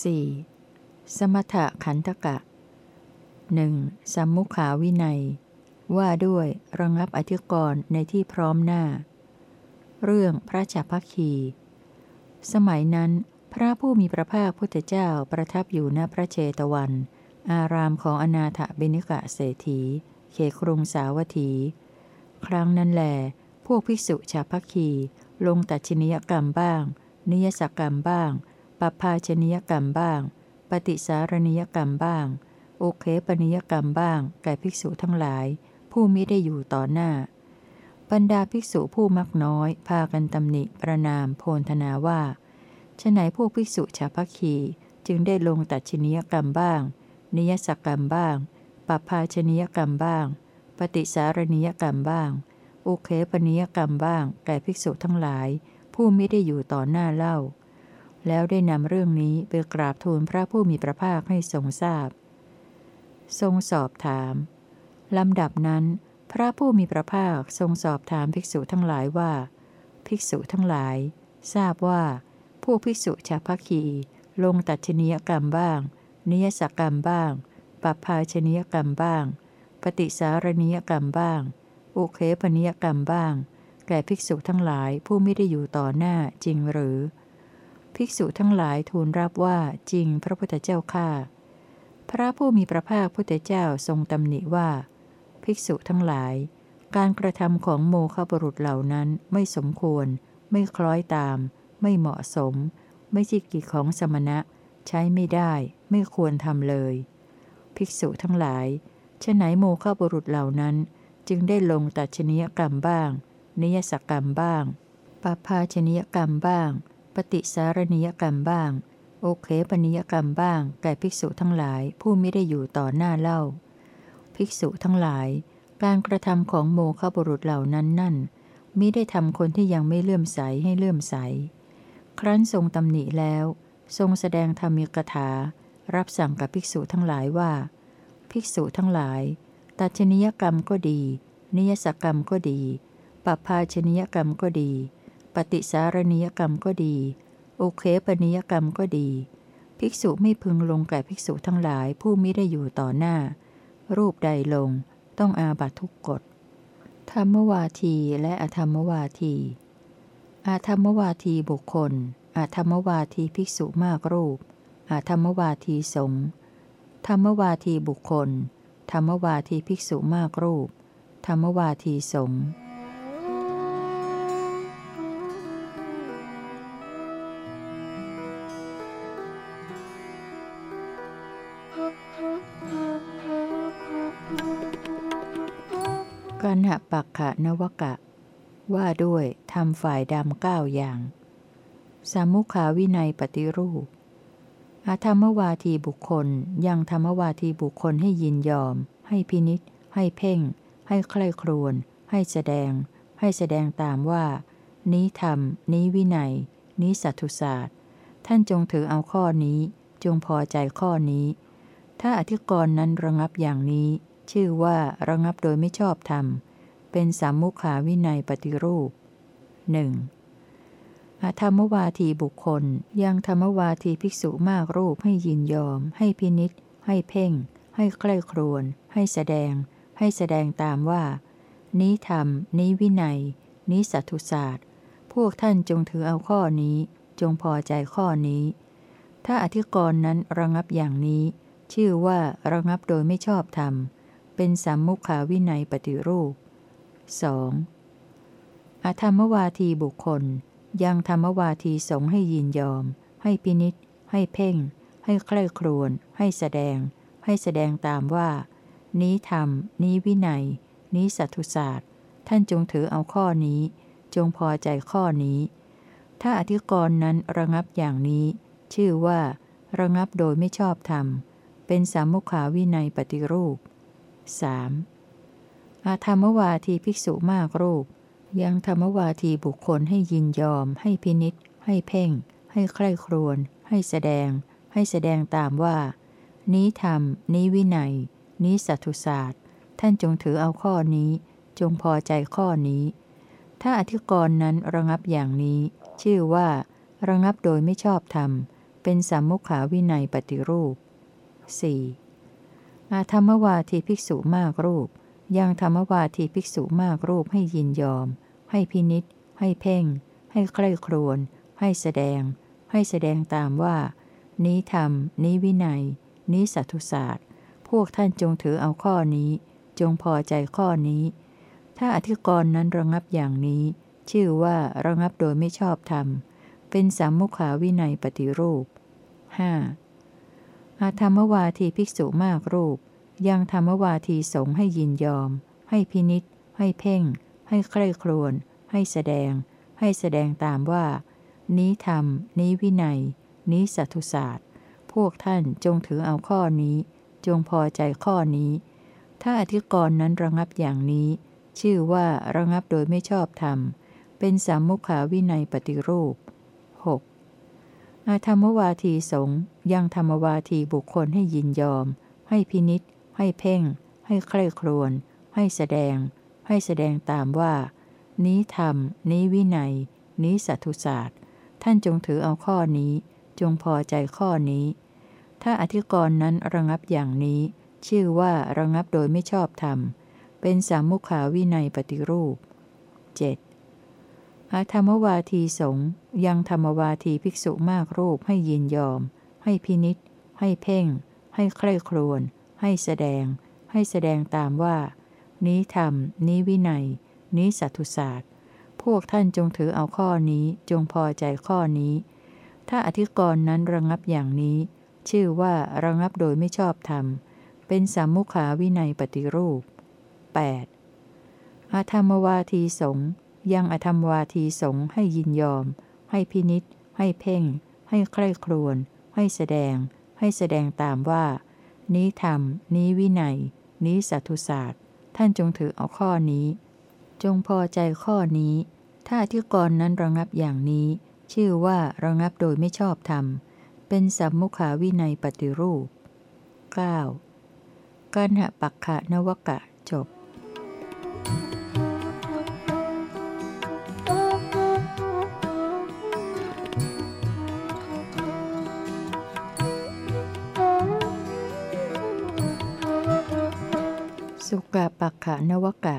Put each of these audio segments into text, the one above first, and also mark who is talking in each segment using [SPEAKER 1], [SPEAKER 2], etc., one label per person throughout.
[SPEAKER 1] 4. สมถะขันธกะหนึ่งสัมมุขาวินัย ว่าด้วยระงับอธิกรณ์ในที่พร้อมหน้า เรื่องพระจักพคี สมัยนั้น พระผู้มีพระภาคพุทธเจ้าประทับอยู่ณพระเชตวัน อารามของอนาถบิณิกะเศรษฐี เขครุงสาวัตถี ครั้งนั้นแหลพวกภิกษุชาพคีลงตัดชนิยกรรมบ้าง นิยสกรรมบ้าง ปภาชนิยกรรมบ้าง ปฏิสารณิยกรรมบ้าง โอเคปนิยกรรมบ้าง แก่ภิกษุทั้งหลาย ผู้มิได้อยู่ต่อหน้า บรรดาภิกษุผู้มักน้อย พากันตำหนิประนามโพนธนาว่าฉไหนพวกภิกษุชาวพัคีจึงได้ลงตัดชนิยกรรมบ้าง นิยสกรรมบ้างปภาชนิยกรรมบ้าง ปฏิสารณิยกรรมบ้างโอเคปนิยกรรมบ้าง แก่ภิกษุทั้งหลาย ผู้ไม่ได้อยู่ต่อหน้าเล่า แล้วได้นำเรื่องนี้ไปกราบทูลพระผู้มีพระภาคให้ทรงทราบ ทรงสอบถามลำดับนั้น พระผู้มีพระภาคทรงสอบถามภิกษุทั้งหลายว่า ภิกษุทั้งหลาย ทราบว่า ผู้ภิกษุชาพัคีลงตัดชนียกรรมบ้าง นิยสกรรมบ้าง ปัปภาชนียกรรมบ้าง ปฏิสารณียกรรมบ้าง อุเคปนิยกรรมบ้าง แก่ภิกษุทั้งหลายผู้ไม่ได้อยู่ต่อหน้าจริงหรือ ภิกษุทั้งหลายทูลรับว่าจริงพระพุทธเจ้าข้าพระผู้มีพระภาคพุทธเจ้าทรงตำหนิว่า ภิกษุทั้งหลาย การกระทำของโมฆะบุรุษเหล่านั้นไม่สมควร ไม่คล้อยตาม ไม่เหมาะสม ไม่ใช่กิจของสมณะ ใช้ไม่ได้ ไม่ควรทำเลย ภิกษุทั้งหลายฉไหนโมฆะบุรุษเหล่านั้น จึงได้ลงตัดชนิยกรรมบ้าง นิยสกรรมบ้างปาพาชนิยกรรมบ้าง ปฏิสารณียกรรมบ้าง โอเคปนิยกรรมบ้าง แก่ภิกษุทั้งหลายผู้ไม่ได้อยู่ต่อหน้าเล่า ภิกษุทั้งหลาย การกระทำของโมฆะบุรุษเหล่านั้นนั่นมิได้ทำคนที่ยังไม่เลื่อมใสให้เลื่อมใส ครั้นทรงตำหนิแล้ว ทรงแสดงธรรมิกถา รับสั่งกับภิกษุทั้งหลายว่า ภิกษุทั้งหลายตัชนิยกรรมก็ดี นิยสกรรมก็ดีปภาชนิยกรรมก็ดี ฏิสารณียกรรมก็ดี โอเคปนิยกรรมก็ดี ภิกษุไม่พึงลงแก่ภิกษุทั้งหลายผู้มิได้อยู่ต่อหน้า รูปใดลง ต้องอาบัตทุกกฎ ธรรมวาทีและอธรรมวาที อาธรรมวาทีบุคคล อาธรรมวาทีภิกษุมากรูป อาธรรมวาทีสงฆ์ธรรมวาทีบุคคล ธรรมวาทีภิกษุมากรูป ธรรมวาทีสงฆ์ หปักขะนวกะ ว่าด้วยทำฝ่ายดำเก้าอย่าง สามุขาวินัยปฏิรูป อาธรรมวาทีบุคคลยังธรรมวาทีบุคคลให้ยินยอม ให้พินิษให้เพ่ง ให้ใคร่ครวญให้แสดง ให้แสดงตามว่า นี้ธรรม นี้วินัย นี้สัตุศาสตร์ ท่านจงถือเอาข้อนี้ จงพอใจข้อนี้ ถ้าอธิกรณ์นั้นระงับอย่างนี้ชื่อว่าระงับโดยไม่ชอบธรรม เป็นสามมุขาวินัยปฏิรูปหนึ่งอธรรมวาทีบุคคลยังธรรมวาทีภิกษุมากรูปให้ยินยอม ให้พินิษให้เพ่ง ให้ใกล้ครวน ให้แสดง ให้แสดงตามว่า นี้ธรรม นี้วินัย นี้สัตุศาสตร์ พวกท่านจงถือเอาข้อนี้ จงพอใจข้อนี้ ถ้าอธิกรณ์นั้นระงับอย่างนี้ ชื่อว่าระงับโดยไม่ชอบธรรม เป็นสัมมุขาวินัยปฏิรูป 2. อธรรมวาทีบุคคล ยังธรรมวาทีสงให้ยินยอม ให้พินิษให้เพ่ง ให้ใคร่ครวญให้แสดง ให้แสดงตามว่า นี้ธรรม นี้วินัย นี้สัตุศาสตร์ ท่านจงถือเอาข้อนี้ จงพอใจข้อนี้ ถ้าอธิกรณ์นั้นระงับอย่างนี้ ชื่อว่า ระงับโดยไม่ชอบธรรม เป็นสามุขาวินัยปฏิรูป 3. อาธรรมวาทีภิกษุมากรูป ยังธรรมวาทีบุคคลให้ยินยอม ให้พินิษให้เพ่ง ให้ใคร่ครวญให้แสดง ให้แสดงตามว่า นี้ธรรม นี้วินัย นี้สัตุศาสตร์ ท่านจงถือเอาข้อนี้ จงพอใจข้อนี้ ถ้าอธิกรณ์นั้นระงับอย่างนี้ ชื่อว่า ระงับโดยไม่ชอบธรรม เป็นสามมุขาวินัยปฏิรูป 4. อาธรรมวาทีภิกษุมากรูป ยังธรรมวาทีภิกษุมากรูปให้ยินยอม ให้พินิษให้เพ่ง ให้ใคร่ครวญให้แสดง ให้แสดงตามว่า นี้ธรรม นี้วินัย นี้สัตุศาสตร์ พวกท่านจงถือเอาข้อนี้ จงพอใจข้อนี้ ถ้าอธิกรณ์นั้นระงับอย่างนี้ ชื่อว่าระงับโดยไม่ชอบธรรม เป็นสามมุขาวินัยปฏิรูป 5. อาธรรมวาทีภิกษุมากรูป ยังธรรมวาทีสงให้ยินยอม ให้พินิษให้เพ่ง ให้ใคร่ครวญให้แสดง ให้แสดงตามว่า นี้ธรรม นี้วินัย นี้สัตุศาสตร์ พวกท่านจงถือเอาข้อนี้ จงพอใจข้อนี้ ถ้าอธิกรณ์นั้นระงับอย่างนี้ ชื่อว่าระงับโดยไม่ชอบธรรม เป็นสามมุขาวินัยปฏิรูป 6. อาธรรมวาทีสงยังธรรมวาทีบุคคลให้ยินยอม ให้พินิษ ให้เพ่ง ให้ใคร่ครวญให้แสดง ให้แสดงตามว่า นี้ธรรม นี้วินัย นี้สัตุศาสตร์ ท่านจงถือเอาข้อนี้ จงพอใจข้อนี้ ถ้าอธิกรณ์นั้นระงับอย่างนี้ ชื่อว่าระงับโดยไม่ชอบธรรม เป็นสามมุขาวินัยปฏิรูป 7. อาธรรมวาทีสงยังธรรมวาทีภิกษุมากรูปให้ยินยอม ให้พินิษให้เพ่ง ให้ใคร่ครวญ ให้แสดง ให้แสดงตามว่า นี้ธรรม นี้วินัย นี้สัตุศาสตร์ พวกท่านจงถือเอาข้อนี้จงพอใจข้อนี้ ถ้าอธิกรณ์นั้นระงับอย่างนี้ ชื่อว่าระงับโดยไม่ชอบธรรม เป็นสามมุขาวินัยปฏิรูป 8. อาธรรมวาทีสงยังอธรรมวาทีสงให้ยินยอม ให้พินิษให้เพ่ง ให้ใคร่ครวญให้แสดง ให้แสดงตามว่า นี้ธรรม นี้วินัย นี้สัตุศาสตร์ ท่านจงถือเอาข้อนี้ จงพอใจข้อนี้ ถ้าที่กรนั้นระงับอย่างนี้ ชื่อว่าระงับโดยไม่ชอบธรรม เป็นสัมมุขาวินัยปฏิรูป 9. กันหปักขะนวกะจบ ปักขะนวกะ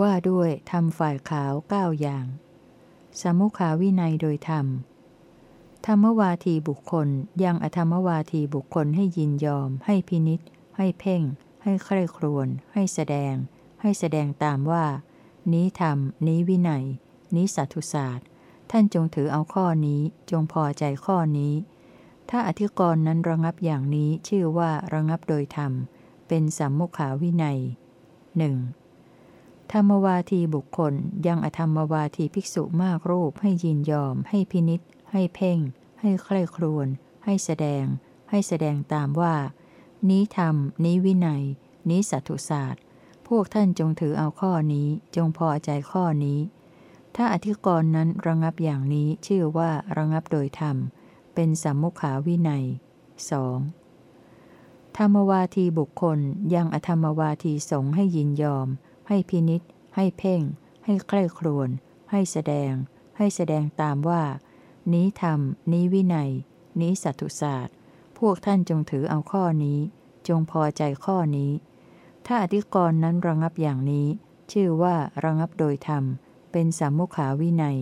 [SPEAKER 1] ว่าด้วยทำฝ่ายขาวเก้าอย่าง สมุขาวินัยโดยธรรม ธรรมวาทีบุคคลยังอธรรมวาทีบุคคลให้ยินยอม ให้พินิษให้เพ่ง ให้ใคร่ครวญให้แสดง ให้แสดงตามว่า นี้ธรรม นี้วินัย นี้สัตุศาสตร์ ท่านจงถือเอาข้อนี้จงพอใจข้อนี้ ถ้าอธิกรณ์นั้นระงับอย่างนี้ชื่อว่าระงับโดยธรรมเป็นสัมมุขาวินัย หนึ่งธรรมวาทีบุคคลยังอธรรมวาทีภิกษุมากรูปให้ยินยอม ให้พินิษให้เพ่ง ให้ใคร่ครวญให้แสดง ให้แสดงตามว่า นี้ธรรม นี้วินัย นี้สัตุศาสตร์ พวกท่านจงถือเอาข้อนี้จงพอใจข้อนี้ ถ้าอธิกรณ์นั้นระงับอย่างนี้ชื่อว่าระงับโดยธรรม เป็นสัมมุขาวินัย 2. ธรรมวาทีบุคคลยังอธรรมวาทีสงให้ยินยอม ให้พินิษให้เพ่ง ให้ใคร่ครวญให้แสดง ให้แสดงตามว่า นี้ธรรม นี้วินัย นี้สัตุศาสตร์ พวกท่านจงถือเอาข้อนี้ จงพอใจข้อนี้ ถ้าอธิกรณ์นั้นระงับอย่างนี้ ชื่อว่าระงับโดยธรรม เป็นสัมมุขาวินัย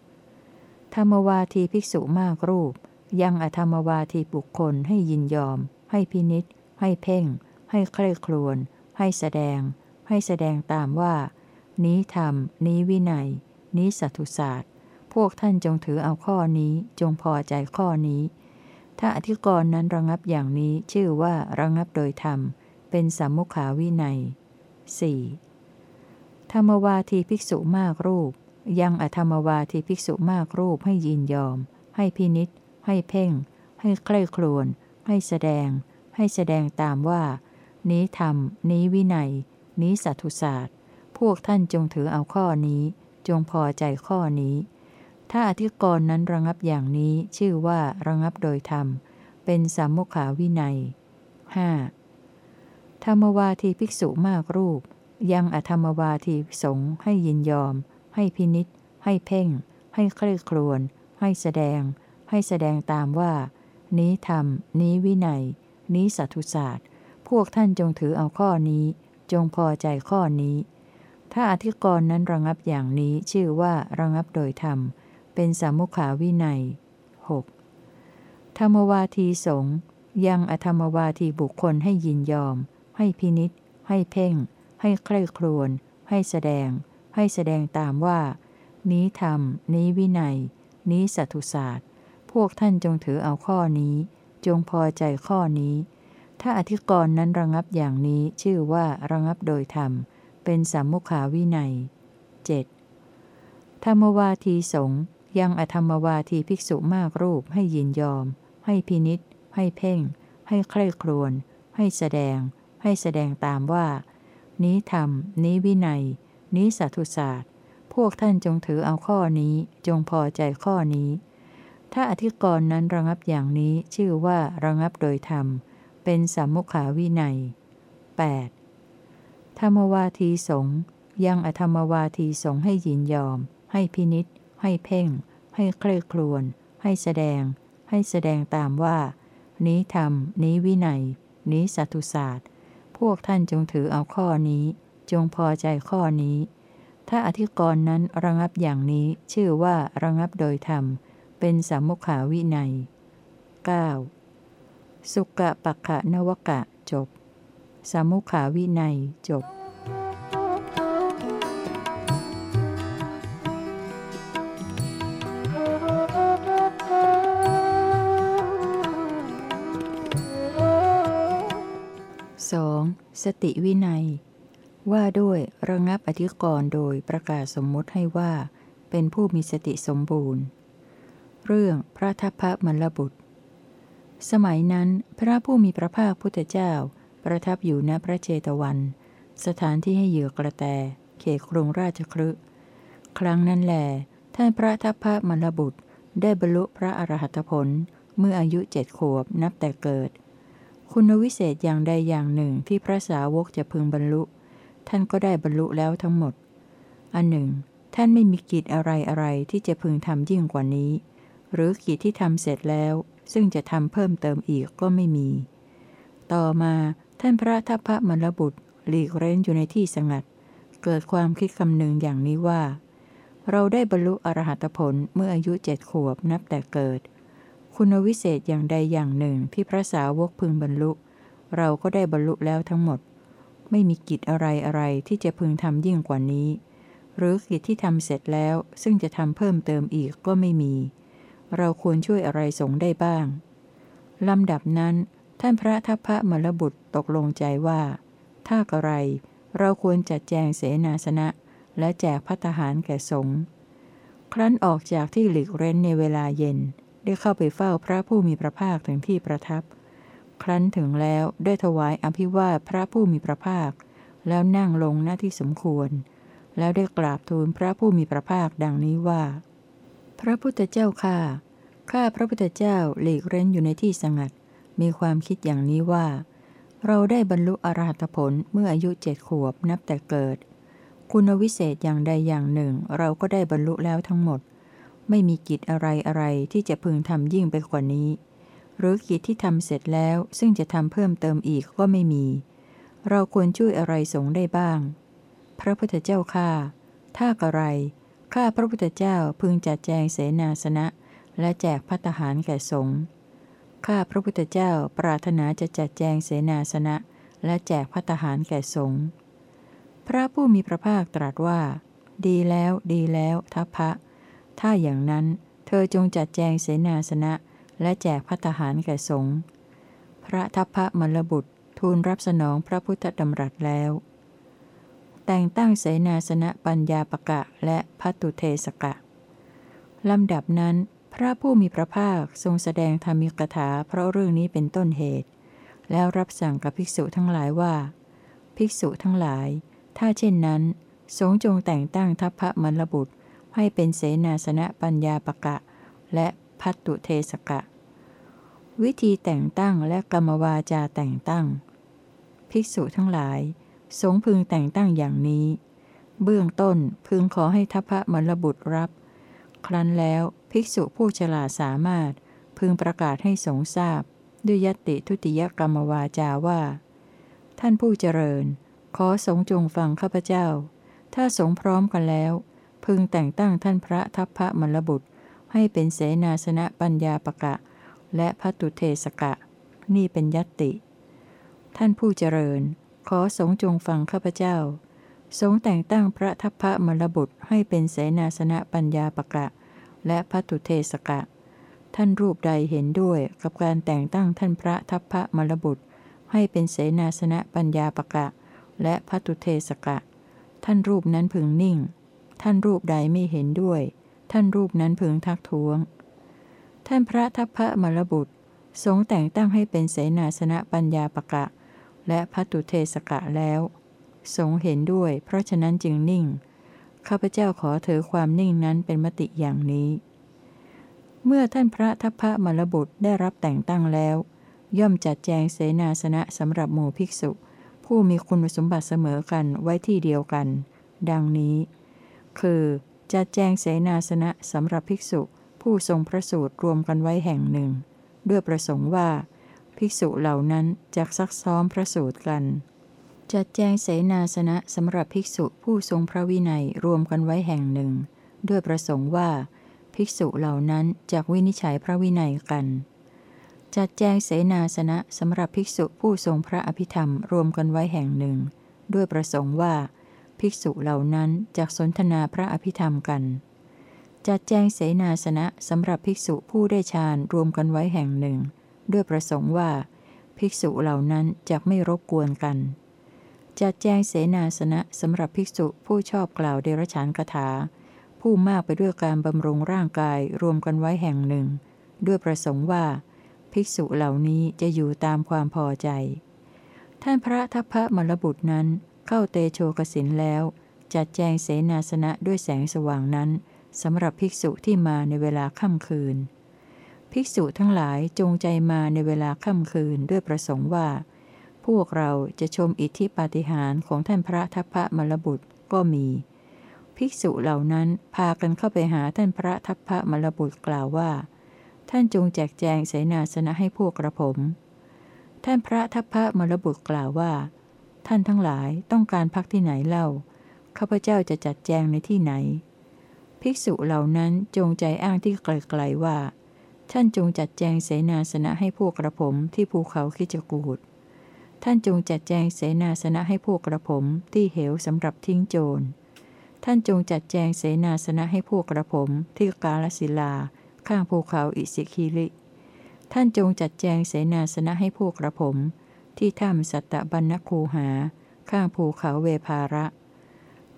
[SPEAKER 1] 3. ธรรมวาทีภิกษุมากรูป ยังอธรรมวาทีบุคคลให้ยินยอม ให้พินิษให้เพ่ง ให้ใคร่ครวญให้แสดง ให้แสดงตามว่า นี้ธรรม นี้วินัย นี้สัตุศาสตร์ พวกท่านจงถือเอาข้อนี้ จงพอใจข้อนี้ ถ้าอธิกรณ์นั้นระงับอย่างนี้ชื่อว่าระงับโดยธรรม เป็นสัมมุขาวินัย 4. ธรรมวาทีภิกษุมากรูป ยังอธรรมวาทีภิกษุมากรูปให้ยินยอม ให้พินิษให้เพ่ง ให้ใคร่ครวญ ให้แสดง ให้แสดงตามว่า นี้ธรรม นี้วินัย นี้สัตุศาสตร์ พวกท่านจงถือเอาข้อนี้ จงพอใจข้อนี้ ถ้าอธิกรณ์นั้นระงับอย่างนี้ชื่อว่าระงับโดยธรรม เป็นสัมมุขาวินัย 5. ธรรมวาทีภิกษุมากรูป ยังอธรรมวาทีสงให้ยินยอม ให้พินิษให้เพ่ง ให้ใคร่ครวญให้แสดง ให้แสดงตามว่า นี้ธรรม นี้วินัย นี้สัตุศาสตร์ พวกท่านจงถือเอาข้อนี้ จงพอใจข้อนี้ ถ้าอธิกรณ์นั้นระงับอย่างนี้ชื่อว่าระงับโดยธรรม เป็นสามุขาวินัย 6. ธรรมวาทีสงยังอธรรมวาทีบุคคลให้ยินยอม ให้พินิษให้เพ่ง ให้ใคร่ครวญให้แสดง ให้แสดงตามว่า นี้ธรรม นี้วินัย นี้สัตุศาสตร์ พวกท่านจงถือเอาข้อนี้ จงพอใจข้อนี้ ถ้าอธิกรณ์นั้นระงับอย่างนี้ชื่อว่าระงับโดยธรรม เป็นสามมุขาวินัย 7. ธรรมวาทีสงยังอธรรมวาทีภิกษุมากรูปให้ยินยอม ให้พินิษให้เพ่ง ให้ใคร่ครวญให้แสดง ให้แสดงตามว่า นี้ธรรม นี้วินัย นี้สัตุศาสตร์ พวกท่านจงถือเอาข้อนี้ จงพอใจข้อนี้ ถ้าอธิกรณ์นั้นระงับอย่างนี้ชื่อว่าระงับโดยธรรม เป็นสัมมุขาวินัย 8. ธรรมวาทีสงยังอธรรมวาทีสงให้ยินยอม ให้พินิษให้เพ่ง ให้ใคร่ครวญให้แสดง ให้แสดงตามว่า นี้ธรรม นี้วินัย นี้สัตุศาสตร์ พวกท่านจงถือเอาข้อนี้ จงพอใจข้อนี้ ถ้าอธิกรณ์นั้นระงับอย่างนี้ชื่อว่าระงับโดยธรรม เป็นสามุขาวินัย 9. สุกะปักขะนวกะจบ สามุขาวินัยจบ 2. สติวินัย ว่าด้วยระงับอธิกรณ์โดยประกาศสมมุติให้ว่า เป็นผู้มีสติสมบูรณ์ เรื่องพระทัพพระมลบุตร สมัยนั้นพระผู้มีพระภาคพุทธเจ้า ประทับอยู่ณพระเจตวัน สถานที่ให้เหยื่อกระแต เขตกรุงราชครึครั้งนั้นแหลท่านพระทัพพระมลบุตรได้บรรลุพระอรหัตผลเมื่ออายุเจ็ดขวบนับแต่เกิด คุณวิเศษอย่างใดอย่างหนึ่งที่พระสาวกจะพึงบรรลุ ท่านก็ได้บรรลุแล้วทั้งหมด อันหนึ่ง ท่านไม่มีกิจอะไรอะไรที่จะพึงทำยิ่งกว่านี้ หรือกิจที่ทำเสร็จแล้ว ซึ่งจะทำเพิ่มเติมอีกก็ไม่มี ต่อมาท่านพระทัพพระมรบุตร หลีกเร้นอยู่ในที่สงัด เกิดความคิดคำหนึ่งอย่างนี้ว่า เราได้บรรลุอรหัตผลเมื่ออายุเจ็ดขวบนับแต่เกิด คุณวิเศษอย่างใดอย่างหนึ่งที่พระสาวกพึงบรรลุ เราก็ได้บรรลุแล้วทั้งหมด ไม่มีกิจอะไรอะไรที่จะพึงทำยิ่งกว่านี้ หรือกิจที่ทำเสร็จแล้วซึ่งจะทำเพิ่มเติมอีกก็ไม่มี เราควรช่วยอะไรสงได้บ้าง ลำดับนั้นท่านพระทัพพระมรบุตรตกลงใจว่า ถ้ากระไร เราควรจัดแจงเสนาสนะ และแจกพัตหารแก่สงฆ์ครั้นออกจากที่หลีกเร้นในเวลาเย็น ได้เข้าไปเฝ้าพระผู้มีพระภาคถึงที่ประทับ ครั้นถึงแล้วได้ถวายอภิวาทพระผู้มีพระภาค แล้วนั่งลงหน้าที่สมควร แล้วได้กราบทูลพระผู้มีพระภาคดังนี้ว่า ระพุทธเจ้าข้าข้าพระพุทธเจ้าหลีกเร้นอยู่ในที่สงัด มีความคิดอย่างนี้ว่า เราได้บรรลุอรหัตผลเมื่ออายุเจ็ดขวบนับแต่เกิด คุณวิเศษอย่างใดอย่างหนึ่ง เราก็ได้บรรลุแล้วทั้งหมด ไม่มีกิจอะไรอะไรที่จะพึงทำยิ่งไปกว่านี้ หรือกิจที่ทำเสร็จแล้วซึ่งจะทำเพิ่มเติมอีกก็ไม่มี เราควรช่วยอะไรสงได้บ้าง พระพุทธเจ้าข้าถ้ากระไร ข้าพระพุทธเจ้าพึงจัดแจงเสนาสนะ และแจกพัตหารแก่สงฆ์ข้าพระพุทธเจ้าปรารถนาจะจัดแจงเสนาสนะ และแจกพัตหารแก่สงฆ์พระผู้มีพระภาคตรัสว่า ดีแล้ว ดีแล้วทัพพระ ถ้าอย่างนั้นเธอจงจัดแจงเสนาสนะ และแจกพัตหารแก่สงฆ์พระทัพพระมลบุตรทูลรับสนองพระพุทธดำรัสแล้ว แต่งตั้งเสนาสนะปัญญาปะกะและพัตุเทสกะ ลำดับนั้น พระผู้มีพระภาคทรงแสดงธรรมิกถาเพราะเรื่องนี้เป็นต้นเหตุ แล้วรับสั่งกับภิกษุทั้งหลายว่า ภิกษุทั้งหลาย ถ้าเช่นนั้น สงจงแต่งตั้งทัพพระมลบุตร ให้เป็นเสนาสนะปัญญาปะกะ และพัตุเทสกะ วิธีแต่งตั้งและกรรมวาจาแต่งตั้ง ภิกษุทั้งหลาย สงพึงแต่งตั้งอย่างนี้ เบื้องต้นพึงขอให้ทัพพระมรบุตรรับ ครั้นแล้วภิกษุผู้ฉลาดสามารถ พึงประกาศให้สงทราบ ด้วยยติทุติยกรรมวาจาว่า ท่านผู้เจริญ ขอสงจงฟังข้าพเจ้า ถ้าสงพร้อมกันแล้ว พึงแต่งตั้งท่านพระทัพพระมลบุตร ให้เป็นเสนาสนะปัญญาปะกะ และพัตุเทสกะ นี่เป็นยติ ท่านผู้เจริญ ขอสงจงฟังข้าพเจ้า สงแต่งตั้งพระทัพพระมลบุตรให้เป็นเสนาสนะปัญญาปะกะ และพัตุเทสกะ ท่านรูปใดเห็นด้วยกับการแต่งตั้งท่านพระทัพพระมลบุตร ให้เป็นเสนาสนะปัญญาปะกะ และพัตุเทสกะ ท่านรูปนั้นพึงนิ่ง ท่านรูปใดไม่เห็นด้วย ท่านรูปนั้นพึงทักท้วง ท่านพระทัพพระมลบุตรสงแต่งตั้งให้เป็นเสนาสนะปัญญาปะกะ และพัตุเทสกะแล้ว สงเห็นด้วย เพราะฉะนั้นจึงนิ่ง ข้าพเจ้าขอถือความนิ่งนั้นเป็นมติอย่างนี้ เมื่อท่านพระทัพพระมลบุตรได้รับแต่งตั้งแล้ว ย่อมจัดแจงเสนาสนะสำหรับหมู่ภิกษุ ผู้มีคุณสมบัติเสมอกันไว้ที่เดียวกัน ดังนี้ คือจัดแจงเสนาสนะสำหรับภิกษุผู้ทรงพระสูตรรวมกันไว้แห่งหนึ่ง ด้วยประสงค์ว่า ภิกษุเหล่านั้นจะซักซ้อมพระสูตรกัน จัดแจงเสนาสนะสำหรับภิกษุผู้ทรงพระวินัยรวมกันไว้แห่งหนึ่ง ด้วยประสงค์ว่า ภิกษุเหล่านั้นจากวินิจฉัยพระวินัยกัน จัดแจงเสนาสนะสำหรับภิกษุผู้ทรงพระอภิธรรมรวมกันไว้แห่งหนึ่ง ด้วยประสงค์ว่า ภิกษุเหล่านั้นจากสนทนาพระอภิธรรมกันจัดแจงเสนาสนะสำหรับภิกษุผู้ได้ฌานรวมกันไว้แห่งหนึ่ง ด้วยประสงค์ว่า ภิกษุเหล่านั้นจากไม่รบกวนกัน จัดแจงเสนาสนะสำหรับภิกษุผู้ชอบกล่าวเดรฉานคาถา ผู้มากไปด้วยการบำรุงร่างกายรวมกันไว้แห่งหนึ่ง ด้วยประสงค์ว่า ภิกษุเหล่านี้จะอยู่ตามความพอใจ ท่านพระทัพพระมลบุตรนั้นเข้าเตโชกสินแล้ว จัดแจงเสนาสนะด้วยแสงสว่างนั้นสำหรับภิกษุที่มาในเวลาค่ำคืน ภิกษุทั้งหลายจงใจมาในเวลาค่ำคืนด้วยประสงค์ว่า พวกเราจะชมอิทธิปาฏิหาริย์ของท่านพระทัพพระมลบุตรก็มี ภิกษุเหล่านั้นพากันเข้าไปหาท่านพระทัพพระมลบุตรกล่าวว่า ท่านจงแจกแจงเสนาสนะให้พวกกระผม ท่านพระทัพพระมลบุตรกล่าวว่า ท่านทั้งหลายต้องการพักที่ไหนเล่าข้าพเจ้าจะจัดแจงในที่ไหน ภิกษุเหล่านั้นจงใจอ้างที่ไกลๆว่า ท่านจงจัดแจงเสนาสนะให้พวกกระผมที่ภูเขาคิจกูดท่านจงจัดแจงเสนาสนะให้พวกกระผมที่เหวสำหรับทิ้งโจร ท่านจงจัดแจงเสนาสนะให้พวกกระผมที่กาลสิลา ข้างภูเขาอิสิคิริท่านจงจัดแจงเสนาสนะให้พวกกระผม ที่ถ้ำสัตตบัญญคูหา ข้างภูเขาเวภาระ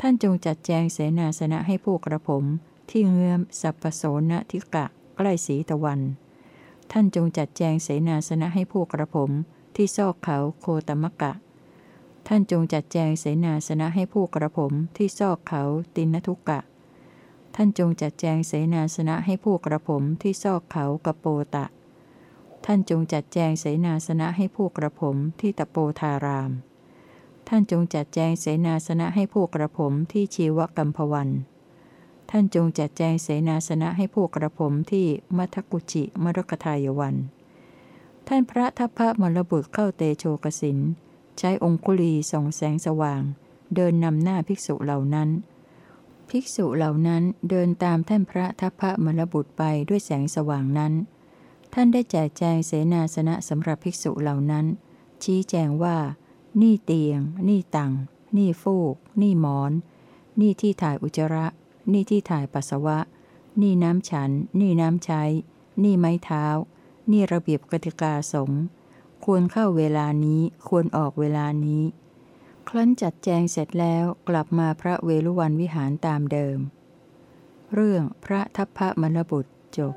[SPEAKER 1] ท่านจงจัดแจงเสนาสนะให้พวกกระผมที่เงื้อมสัพปโสนทิกะ ใกล้สีตะวัน ท่านจงจัดแจงเสนาสนะให้พวกกระผมที่ซอกเขาโคตมกะ ท่านจงจัดแจงเสนาสนะให้พวกกระผมที่ซอกเขาตินทุกะ ท่านจงจัดแจงเสนาสนะให้พวกกระผมที่ซอกเขากระโปตะ ท่านจงจัดแจงเสนาสนะให้พวกกระผมที่ตะโปธาราม ท่านจงจัดแจงเสนาสนะให้พวกกระผมที่ชีวกัมพวัน ท่านจงจัดแจงเสนาสนะให้พวกกระผมที่มัทกุจิมรกทายวัน ท่านพระทัพพระมรบุตรเข้าเตโชกสิน ใช้องคุลีส่องแสงสว่าง เดินนำหน้าภิกษุเหล่านั้น ภิกษุเหล่านั้นเดินตามท่านพระทัพพระมรบุตรไปด้วยแสงสว่างนั้น ท่านได้แจกแจงเสนาสนะสำหรับภิกษุเหล่านั้น ชี้แจงว่า นี่เตียง นี่ตังนี่ฟูก นี่หมอน นี่ที่ถ่ายอุจจาระ นี่ที่ถ่ายปัสสาวะ นี่น้ำฉัน นี่น้ำใช้ นี่ไม้เท้า นี่ระเบียบกติกาสงฆ์ควรเข้าเวลานี้ควรออกเวลานี้ ครั้นจัดแจงเสร็จแล้วกลับมาพระเวรุวันวิหารตามเดิม เรื่องพระทัพพระมรบุตรจบ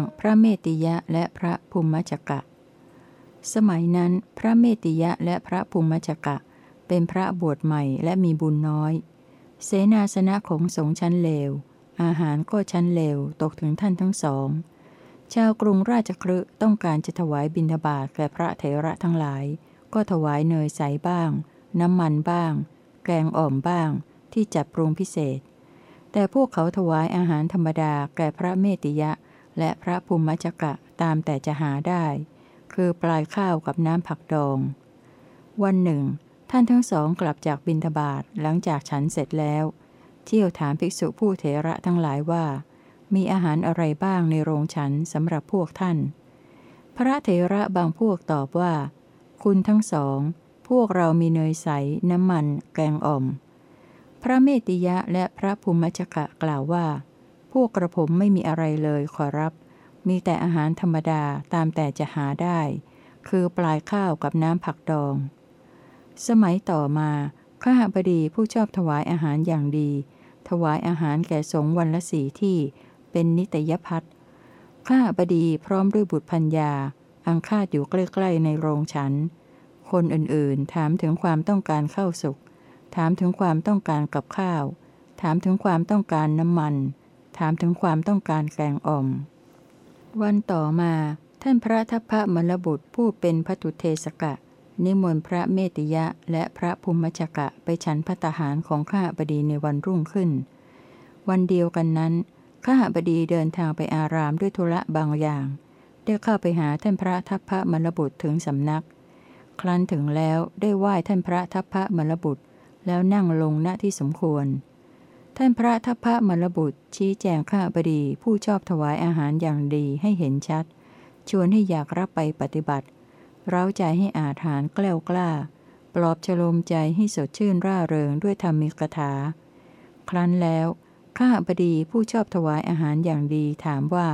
[SPEAKER 1] รื่องพระเมติยะและพระภูมิจักะ สมัยนั้นพระเมติยะและพระภูมิจักะ เป็นพระบวชใหม่และมีบุญน้อย เสนาสนะของสงฆ์ชั้นเลว อาหารก็ชั้นเลวตกถึงท่านทั้งสอง ชาวกรุงราชครืต้องการจะถวายบิณฑบาตแก่พระเถระทั้งหลาย ก็ถวายเนยใสบ้าง น้ำมันบ้าง แกงอ่อมบ้าง ที่จัดปรุงพิเศษ แต่พวกเขาถวายอาหารธรรมดาแก่พระเมติยะ และพระภูมิจกะตามแต่จะหาได้ คือปลายข้าวกับน้ำผักดอง วันหนึ่ง ท่านทั้งสองกลับจากบินทบาทหลังจากฉันเสร็จแล้ว เที่ยวถามภิกษุผู้เถระทั้งหลายว่า มีอาหารอะไรบ้างในโรงฉันสำหรับพวกท่าน พระเถระบางพวกตอบว่า คุณทั้งสอง พวกเรามีเนยใส น้ำมัน แกงอ่อม พระเมติยะและพระภูมิชกะกล่าวว่า พวกกระผมไม่มีอะไรเลยขอรับ มีแต่อาหารธรรมดาตามแต่จะหาได้ คือปลายข้าวกับน้ำผักดอง สมัยต่อมาข้าบดีผู้ชอบถวายอาหารอย่างดี ถวายอาหารแก่สงวันละสีที่ เป็นนิตยพัฒข้าบดีพร้อมด้วยบุตรพัญญา อังคาดอยู่ใกล้ๆในโรงฉัน คนอื่นๆ ถามถึงความต้องการข้าวสุก ถามถึงความต้องการกับข้าว ถามถึงความต้องการน้ำมัน ถามถึงความต้องการแกงอ่อม วันต่อมาท่านพระทัพพระมรบุตรผู้เป็นพระตุเทสกะ นิมนต์พระเมติยะและพระภูมิจกะไปฉันพัตหารของข้าบดีในวันรุ่งขึ้น วันเดียวกันนั้น ข้าบดีเดินทางไปอารามด้วยธุระบางอย่าง ได้เข้าไปหาท่านพระทัพพระมรบุตรถึงสำนัก ครั้นถึงแล้วได้ไหว้ท่านพระทัพพระมรบุตรแล้วนั่งลงณที่สมควร ท่านพระทัพพระมรบุตร ชี้แจงข้าบดีผู้ชอบถวายอาหารอย่างดีให้เห็นชัด ชวนให้อยากรับไปปฏิบัติ เร้าใจให้อาถานแกล้วกล้า ปลอบฉโลมใจให้สดชื่นร่าเริงด้วยธรรมิกถา ครั้นแล้วข้าบดีผู้ชอบถวายอาหารอย่างดีถามว่า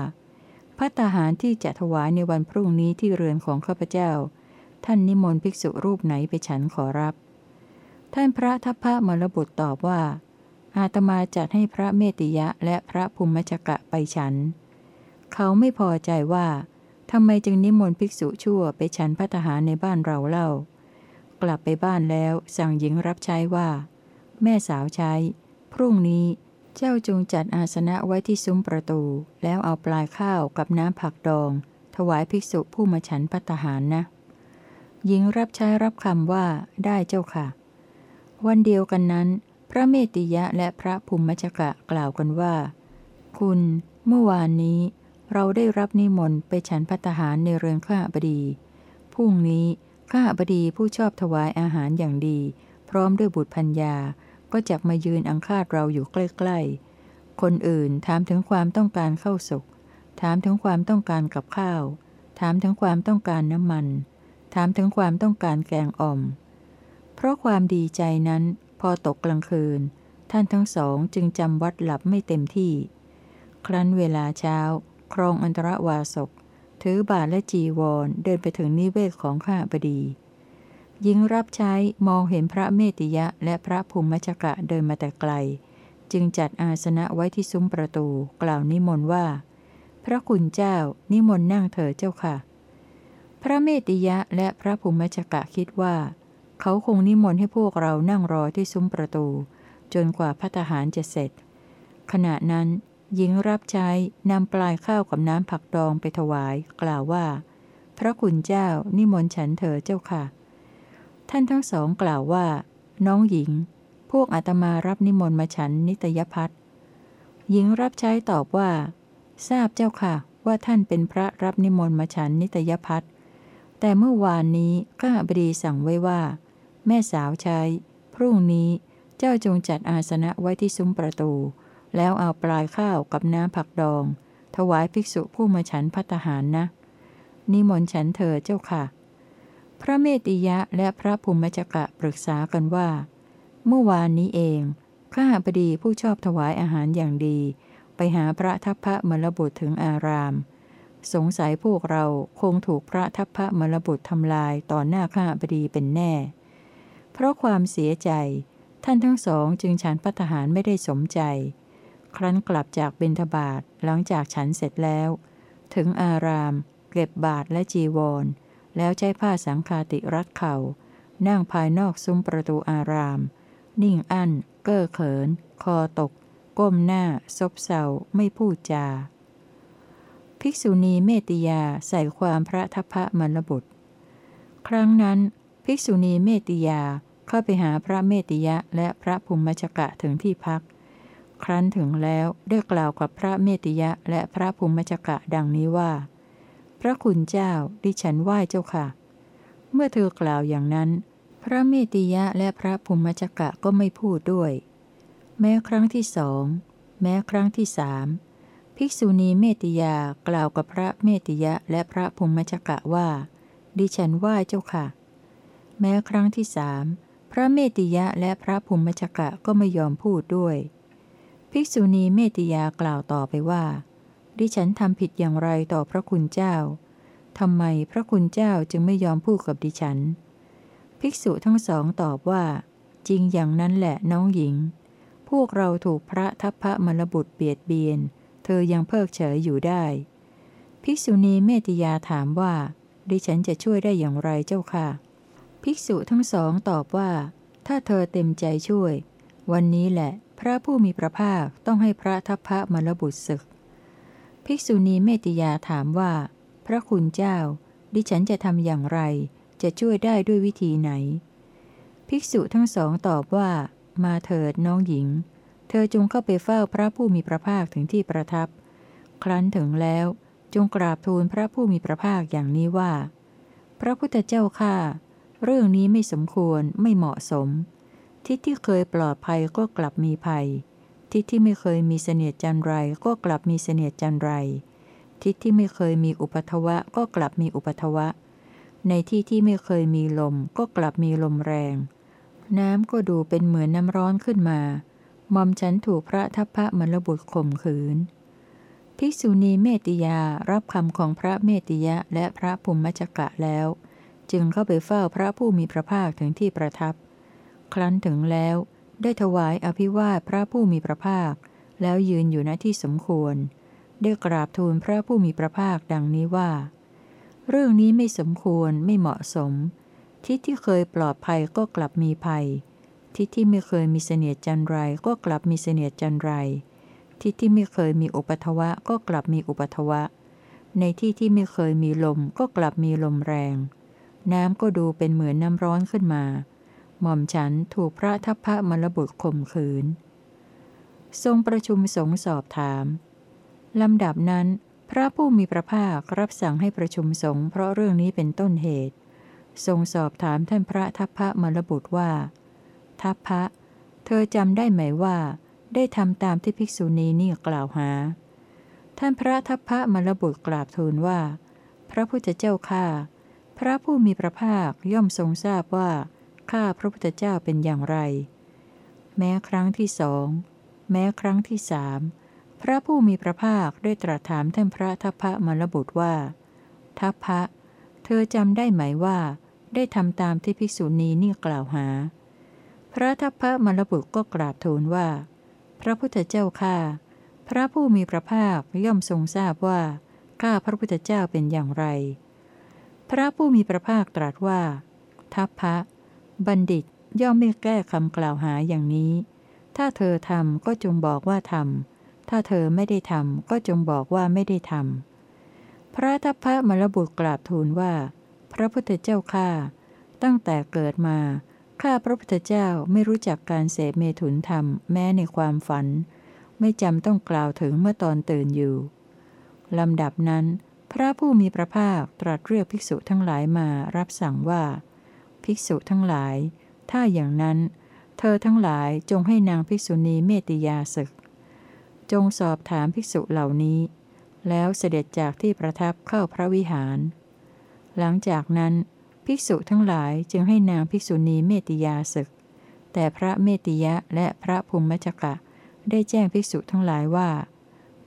[SPEAKER 1] พัตาหารที่จะถวายในวันพรุ่งนี้ที่เรือนของข้าพเจ้า ท่านนิมนต์ภิกษุรูปไหนไปฉันขอรับ ท่านพระทัพพระมรบุตรตอบว่า อาตมาจัดให้พระเมติยะและพระภูมิจกะไปฉัน เขาไม่พอใจว่าทำไมจึงนิมนต์ภิกษุชั่วไปฉันพัตหารในบ้านเราเล่า กลับไปบ้านแล้วสั่งหญิงรับใช้ว่า แม่สาวใช้ พรุ่งนี้เจ้าจงจัดอาสนะไว้ที่ซุ้มประตู แล้วเอาปลายข้าวกับน้ำผักดอง ถวายภิกษุผู้มาฉันพัตหารนะ หญิงรับใช้รับคำว่าได้เจ้าค่ะ วันเดียวกันนั้น ระเมติยะและพระภูมิชกะกล่าวกันว่า คุณ เมื่อวานนี้ เราได้รับนิมนต์ไปฉันพัตหารในเรือนข้าบดีพรุ่งนี้ข้าบดีผู้ชอบถวายอาหารอย่างดี พร้อมด้วยบุตรพัญญาก็จะมายืนอังคาดเราอยู่ใกล้ๆ คนอื่นถามถึงความต้องการเข้าสุกถามถึงความต้องการกับข้าว ถามถึงความต้องการน้ำมัน ถามถึงความต้องการแกงอ่อม เพราะความดีใจนั้น พอตกกลางคืน ท่านทั้งสองจึงจำวัดหลับไม่เต็มที่ ครั้นเวลาเช้า ครองอันตรวาสก ถือบาทและจีวรเดินไปถึงนิเวศของข้าบดี หญิงรับใช้มองเห็นพระเมติยะและพระภูมิชกะเดินมาแต่ไกล จึงจัดอาสนะไว้ที่ซุ้มประตู กล่าวนิมนต์ว่า พระคุณเจ้านิมนต์นั่งเถิดเจ้าค่ะ พระเมติยะและพระภูมิชกะคิดว่า เขาคงนิมนต์ให้พวกเรานั่งรอที่ซุ้มประตู จนกว่าพัฒหารจะเสร็จ ขณะนั้นหญิงรับใช้นำปลายข้าวกับน้ำผักดองไปถวาย กล่าวว่า พระคุณเจ้านิมนต์ฉันเถิดเจ้าค่ะ ท่านทั้งสองกล่าวว่า น้องหญิง พวกอาตมารับนิมนต์มาฉันนิตยพัฒหญิงรับใช้ตอบว่า ทราบเจ้าค่ะ ว่าท่านเป็นพระรับนิมนต์มาฉันนิตยพัฒแต่เมื่อวานนี้ข้าบดีสั่งไว้ว่า แม่สาวใช้ พรุ่งนี้เจ้าจงจัดอาสนะไว้ที่ซุ้มประตู แล้วเอาปลายข้าวกับน้ำผักดอง ถวายภิกษุผู้มาฉันพัตหารนะ นิมนต์ฉันเธอเจ้าค่ะ พระเมติยะและพระภูมิจักะปรึกษากันว่า เมื่อวานนี้เอง ข้าพดีผู้ชอบถวายอาหารอย่างดี ไปหาพระทัพพระมรบุตรถึงอาราม สงสัยพวกเราคงถูกพระทัพพระมรบุตรทำลายต่อหน้าข้าพดีเป็นแน่ เพราะความเสียใจ ท่านทั้งสองจึงฉันพัฒหารไม่ได้สมใจ ครั้นกลับจากเบญทบาทหลังจากฉันเสร็จแล้ว ถึงอาราม เก็บบาทและจีวร แล้วใช้ผ้าสังคาติรัดเขา่า นั่งภายนอกซุ้มประตูอาราม นิ่งอั้น เก้อเขิน คอตก ก้มหน้า ซบเซาไม่พูดจา ภิภิกษุณีเมติยาใส่ความพระทัพพระมรบุตร ครั้งนั้นภิกษุณีเมติยา เข้าไปหาพระเมติยะและพระภูมิชกะถึงที่พัก ครั้นถึงแล้วได้กล่าวกับพระเมติยะและพระภูมิชกะดังนี้ว่า พระคุณเจ้าดิฉันไหว้เจ้าค่ะ เมื่อเธอกล่าวอย่างนั้น พระเมติยะและพระภูมิชกะก็ไม่พูดด้วย แม้ครั้งที่สอง แม้ครั้งที่สามภิกษุณีเมติยากล่าวกับพระเมติยะและพระภูมิชกะว่า ดิฉันไหว้เจ้าค่ะ แม้ครั้งที่สาม ระเมติยะและพระภูมิชกะก็ไม่ยอมพูดด้วย ภิกษุณีเมติยากล่าวต่อไปว่า ดิฉันทำผิดอย่างไรต่อพระคุณเจ้าทำไมพระคุณเจ้าจึงไม่ยอมพูดกับดิฉัน ภิกษุทั้งสองตอบว่า จริงอย่างนั้นแหละน้องหญิง พวกเราถูกพระทัพพระมรบุตรเบียดเบียน เธอยังเพิกเฉยอยู่ได้ ภิกษุณีเมติยาถามว่า ดิฉันจะช่วยได้อย่างไรเจ้าค่ะ ภิกษุทั้งสองตอบว่า ถ้าเธอเต็มใจช่วย วันนี้แหละ พระผู้มีพระภาคต้องให้พระทัพพระมรบุตรศึก ภิกษุณีเมติยาถามว่า พระคุณเจ้า ดิฉันจะทำอย่างไร จะช่วยได้ด้วยวิธีไหน ภิกษุทั้งสองตอบว่า มาเถิดน้องหญิง เธอจงเข้าไปเฝ้าพระผู้มีพระภาคถึงที่ประทับ ครั้นถึงแล้ว จงกราบทูลพระผู้มีพระภาคอย่างนี้ว่า พระพุทธเจ้าข้า เรื่องนี้ไม่สมควรไม่เหมาะสม ทิศที่เคยปลอดภัยก็กลับมีภัย ทิศที่ไม่เคยมีเสนียดจันไรก็กลับมีเสนียดจันไร ทิศที่ไม่เคยมีอุปทวะก็กลับมีอุปทวะ ในที่ที่ไม่เคยมีลมก็กลับมีลมแรง น้ำก็ดูเป็นเหมือนน้ำร้อนขึ้นมามอมฉันถูกพระทัพพระมรบุตรข่มขืน ภิกษุณีเมติยารับคำของพระเมติยะและพระภูมิจักะแล้ว จึงเข้าไปเฝ้าพระผู้มีพระภาคถึงที่ประทับ ครั้นถึงแล้วได้ถวายอภิวาทพระผู้มีพระภาค แล้วยืนอยู่ณที่สมควร ได้กราบทูลพระผู้มีพระภาคดังนี้ว่า เรื่องนี้ไม่สมควรไม่เหมาะสมที่ที่เคยปลอดภัยก็กลับมีภัย ทิศที่ไม่เคยมีเสนียดจันไรก็กลับมีเสนียดจันไร ทิศที่ไม่เคยมีอุปทวะก็กลับมีอุปทวะ ในที่ที่ไม่เคยมีลมก็กลับมีลมแรง น้ำก็ดูเป็นเหมือนน้ำร้อนขึ้นมา หม่อมฉันถูกพระทัพพระมรบุตรข่มขืน ทรงประชุมสงสอบถามลำดับนั้น พระผู้มีพระภาครับสั่งให้ประชุมสงฆ์เพราะเรื่องนี้เป็นต้นเหตุ ทรงสอบถามท่านพระทัพพระมรบุตรว่า ทัพพระ เธอจำได้ไหมว่า ได้ทำตามที่ภิกษุณีนี่กล่าวหา ท่านพระทัพพระมรบุตรกราบทูลว่า พระพุทธเจ้าข้า พระผู้มีพระภาคย่อมทรงทราบว่า ข้าพระพุทธเจ้าเป็นอย่างไร แม้ครั้งที่สองแม้ครั้งที่สามพระผู้มีพระภาคได้ตรัสถามท่านพระทัพพระมรบุตรว่า ทัพพระเธอจำได้ไหมว่า ได้ทำตามที่ภิกษุณีนี่กล่าวหา พระทัพพระมรบุตรก็กราบทูลว่า พระพุทธเจ้าข้าพระผู้มีพระภาคย่อมทรงทราบว่าข้าพระพุทธเจ้าเป็นอย่างไร พระผู้มีพระภาคตรัสว่า ทัพพระ บัณฑิตย่อมไม่แก้คำกล่าวหาอย่างนี้ ถ้าเธอทำก็จงบอกว่าทำ ถ้าเธอไม่ได้ทำก็จงบอกว่าไม่ได้ทำ พระทัพพระมรบุตรกราบทูลว่า พระพุทธเจ้าข้า ตั้งแต่เกิดมา ข้าพระพุทธเจ้าไม่รู้จักการเสพเมถุนธรรมแม้ในความฝัน ไม่จำต้องกล่าวถึงเมื่อตอนตื่นอยู่ ลำดับนั้น พระผู้มีพระภาคตรัสเรียกภิกษุทั้งหลายมารับสั่งว่า ภิกษุทั้งหลาย ถ้าอย่างนั้น เธอทั้งหลายจงให้นางภิกษุณีเมติยาศึก จงสอบถามภิกษุเหล่านี้ แล้วเสด็จจากที่ประทับเข้าพระวิหาร หลังจากนั้น ภิกษุทั้งหลายจึงให้นางภิกษุณีเมติยาศึก แต่พระเมติยะและพระภูมิจกะได้แจ้งภิกษุทั้งหลายว่า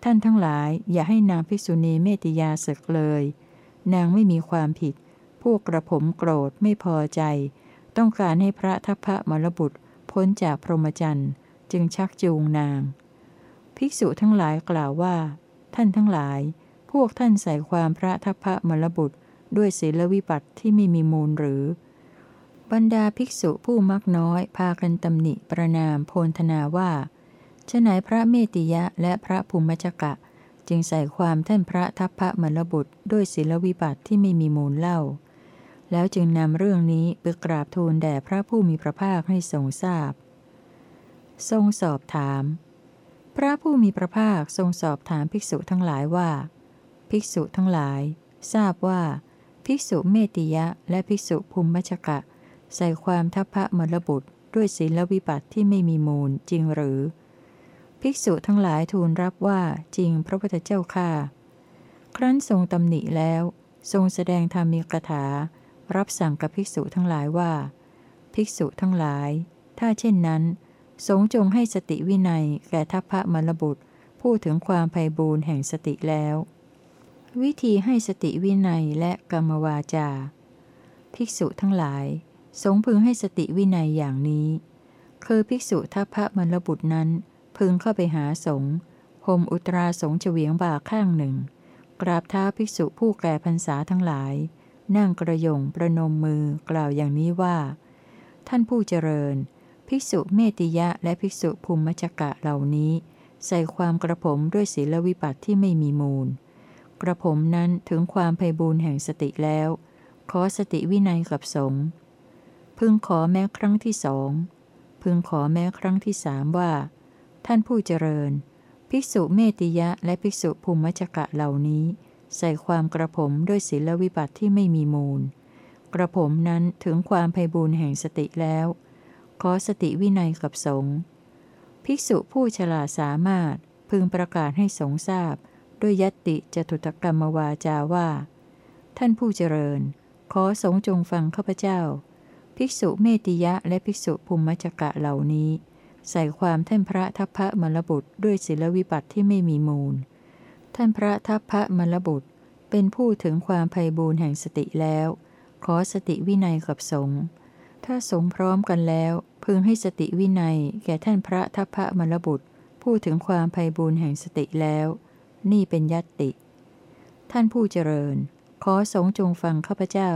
[SPEAKER 1] ท่านทั้งหลายอย่าให้นางภิกษุณีเมติยาศึกเลย นางไม่มีความผิด พวกกระผมโกรธไม่พอใจ ต้องการให้พระทัพพระมรบุตรพ้นจากพรหมจรรย์จึงชักจูงนาง ภิกษุทั้งหลายกล่าวว่า ท่านทั้งหลาย พวกท่านใส่ความพระทัพพระมรบุตรด้วยศีลวิบัติที่ไม่มีมูลหรือ บรรดาภิกษุผู้มักน้อยพากันตำหนิประนามโพนธนาว่า ฉไหนพระเมติยะและพระภูมิจกะ จึงใส่ความท่านพระทัพพระมรบุตรด้วยศิลวิบัติที่ไม่มีมูลเล่า แล้วจึงนำเรื่องนี้ไปกราบทูลแด่พระผู้มีพระภาคให้ทรงทราบ ทรงสอบถาม พระผู้มีพระภาคทรงสอบถามภิกษุทั้งหลายว่า ภิกษุทั้งหลาย ทราบว่า ภิกษุเมติยะและภิกษุภูมิชกะ ใส่ความทัพพระมรบุตรด้วยศีลวิบัติที่ไม่มีมูลจริงหรือ ภิกษุทั้งหลายทูลรับว่าจริงพระพุทธเจ้าค่าครั้นทรงตำหนิแล้ว ทรงแสดงธรรมีกถา รับสั่งกับภิกษุทั้งหลายว่า ภิกษุทั้งหลาย ถ้าเช่นนั้น สงจงให้สติวินัยแก่ทัพพระมรบุตรพูดถึงความไพ่บูรณ์แห่งสติแล้ว วิธีให้สติวินัยและกรรมวาจา ภิกษุทั้งหลาย สงพึงให้สติวินัยอย่างนี้ คือภิกษุทัพพระมรบุตรนั้น พึงเข้าไปหาสงฆ์ห่มอุตราสงฆ์เฉวียงบ่าข้างหนึ่ง กราบเท้าภิกษุผู้แก่พรรษาทั้งหลาย นั่งกระยงประนมมือกล่าวอย่างนี้ว่า ท่านผู้เจริญ ภิกษุเมติยะและภิกษุภูมิจกะเหล่านี้ ใส่ความกระผมด้วยศีลวิปัติที่ไม่มีมูล กระผมนั้นถึงความไพบูรณ์แห่งสติแล้ว ขอสติวินัยกับสงฆ์พึงขอแม้ครั้งที่สองพึงขอแม้ครั้งที่สามว่า ท่านผู้เจริญ ภิกษุเมติยะและภิกษุภูมิจกะเหล่านี้ ใส่ความกระผมด้วยศีลวิบัติที่ไม่มีมูล กระผมนั้นถึงความไพบูรณ์แห่งสติแล้ว ขอสติวินัยกับสงฆ์ภิกษุผู้ฉลาดสามารถพึงประกาศให้สงทราบ ด้วยยติจตุตกรรมวาจาว่า ท่านผู้เจริญ ขอสงจงฟังข้าพเจ้า ภิกษุเมติยะและภิกษุภูมิจกะเหล่านี้ ใส่ความท่านพระทัพพระมรบุตรด้วยศิลวิบัติที่ไม่มีมูล ท่านพระทัพพระมรบุตรเป็นผู้ถึงความไพ่บูรณ์แห่งสติแล้ว ขอสติวินัยกับสงฆ์ถ้าสงพร้อมกันแล้ว พึงให้สติวินัย แก่ท่านพระทัพพระมรบุตร ผู้ถึงความไพ่บูรณ์แห่งสติแล้ว นี่เป็นยัตติ ท่านผู้เจริญ ขอสงจงฟังข้าพเจ้า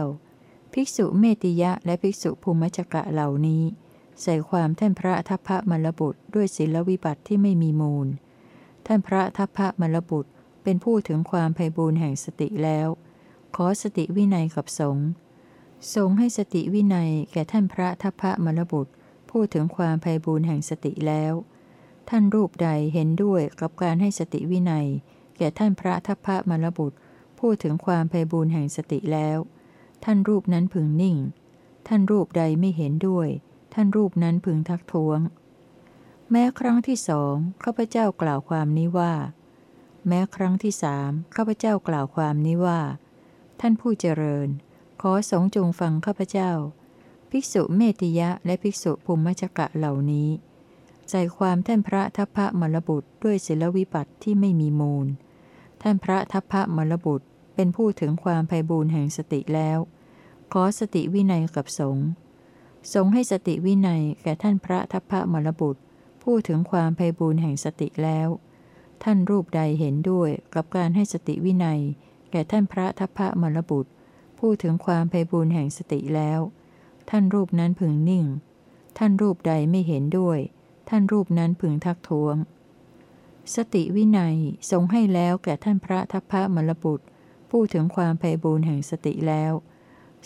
[SPEAKER 1] ภิกษุเมติยะและภิกษุภูมิจกะเหล่านี้ ใส่ความท่านพระทัพพระมรบุตรด้วยศีลวิบัติที่ไม่มีมูล ท่านพระทัพพระมรบุตรเป็นผู้ถึงความไพ่บูรณ์แห่งสติแล้ว ขอสติวินัยกับสงฆ์สงฆ์ให้สติวินัยแก่ท่านพระทัพพระมรบุตร ผู้ถึงความไพ่บูรณ์แห่งสติแล้ว ท่านรูปใดเห็นด้วยกับการให้สติวินัย แก่ท่านพระทัพพระมรบุตร ผู้ถึงความไพ่บูรณ์แห่งสติแล้ว ท่านรูปนั้นพึงนิ่ง ท่านรูปใดไม่เห็นด้วย ท่านรูปนั้นพึงทักท้วง แม้ครั้งที่สองข้าพเจ้ากล่าวความนี้ว่า แม้ครั้งที่สามข้าพเจ้ากล่าวความนี้ว่า ท่านผู้เจริญ ขอสงจงฟังข้าพเจ้า ภิกษุเมติยะและภิกษุภูมิจกะเหล่านี้ ใจความท่านพระทัพพระมรบุตรด้วยศิลวิปัติที่ไม่มีมูล ท่านพระทัพพระมรบุตรเป็นผู้ถึงความไพ่บูรณ์แห่งสติแล้ว ขอสติวินัยกับสงฆ์ สงให้สติวินัยแก่ท่านพระทัพพระมรบุตร ผู้ถึงความไพ่บูรณ์แห่งสติแล้ว ท่านรูปใดเห็นด้วยกับการให้สติวินัย แก่ท่านพระทัพพระมรบุตร ผู้ถึงความไพ่บูรณ์แห่งสติแล้ว ท่านรูปนั้นพึงนิ่ง ท่านรูปใดไม่เห็นด้วย ท่านรูปนั้นพึงทักท้วง สติวินัยทรงให้แล้วแก่ท่านพระทัพพระมรบุตร ผู้ถึงความไพ่บูรณ์แห่งสติแล้ว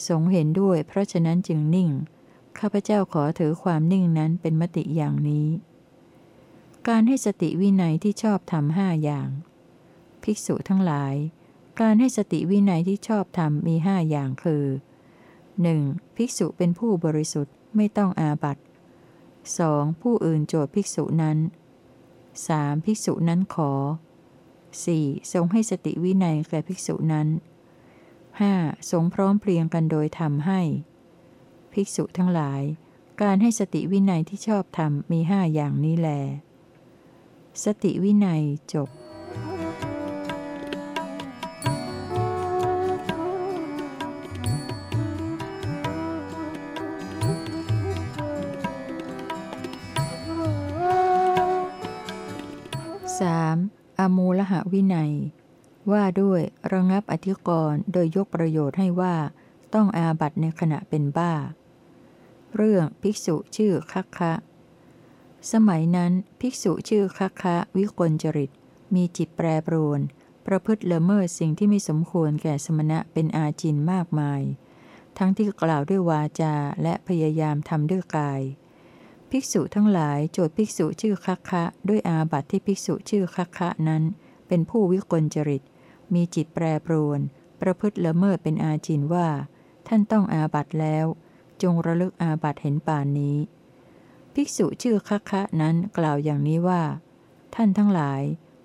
[SPEAKER 1] สงเห็นด้วย เพราะฉะนั้นจึงนิ่ง ข้าพเจ้าขอถือความนิ่งนั้นเป็นมติอย่างนี้ การให้สติวินัยที่ชอบทำห้าอย่าง ภิกษุทั้งหลาย การให้สติวินัยที่ชอบธรรมมีห้าอย่างคือ 1. ภิกษุเป็นผู้บริสุทธิ์ไม่ต้องอาบัติ 2. ผู้อื่นโจทย์ภิกษุนั้น 3. ภิกษุนั้นขอ 4. สงฆ์ให้สติวินัยแก่ภิกษุนั้น 5. สงฆ์พร้อมเพรียงกันโดยธรรมให้ ภิกษุทั้งหลาย การให้สติวินัยที่ชอบธรรมมีห้าอย่างนี้แล สติวินัยจบสามอมูลหะวินัย ว่าด้วยระงับอธิกรณ์โดยยกประโยชน์ให้ว่า ต้องอาบัตในขณะเป็นบ้า เรื่องภิกษุชื่อคัคคะ สมัยนั้นภิกษุชื่อคัคคะวิกลจริต มีจิตแปรปรวน ประพฤติละเมิดสิ่งที่ไม่สมควรแก่สมณะเป็นอาจินมากมาย ทั้งที่กล่าวด้วยวาจาและพยายามทำด้วยกาย ภิกษุทั้งหลายโจทย์ภิกษุชื่อคัคคะด้วยอาบัติที่ภิกษุชื่อคัคคะนั้น เป็นผู้วิกลจริต มีจิตแปรปรวน ประพฤติละเมิดเป็นอาจินว่า ท่านต้องอาบัติแล้ว จงระลึกอาบัตเห็นป่านนี้ ภิกษุชื่อคัคคะนั้นกล่าวอย่างนี้ว่า ท่านทั้งหลาย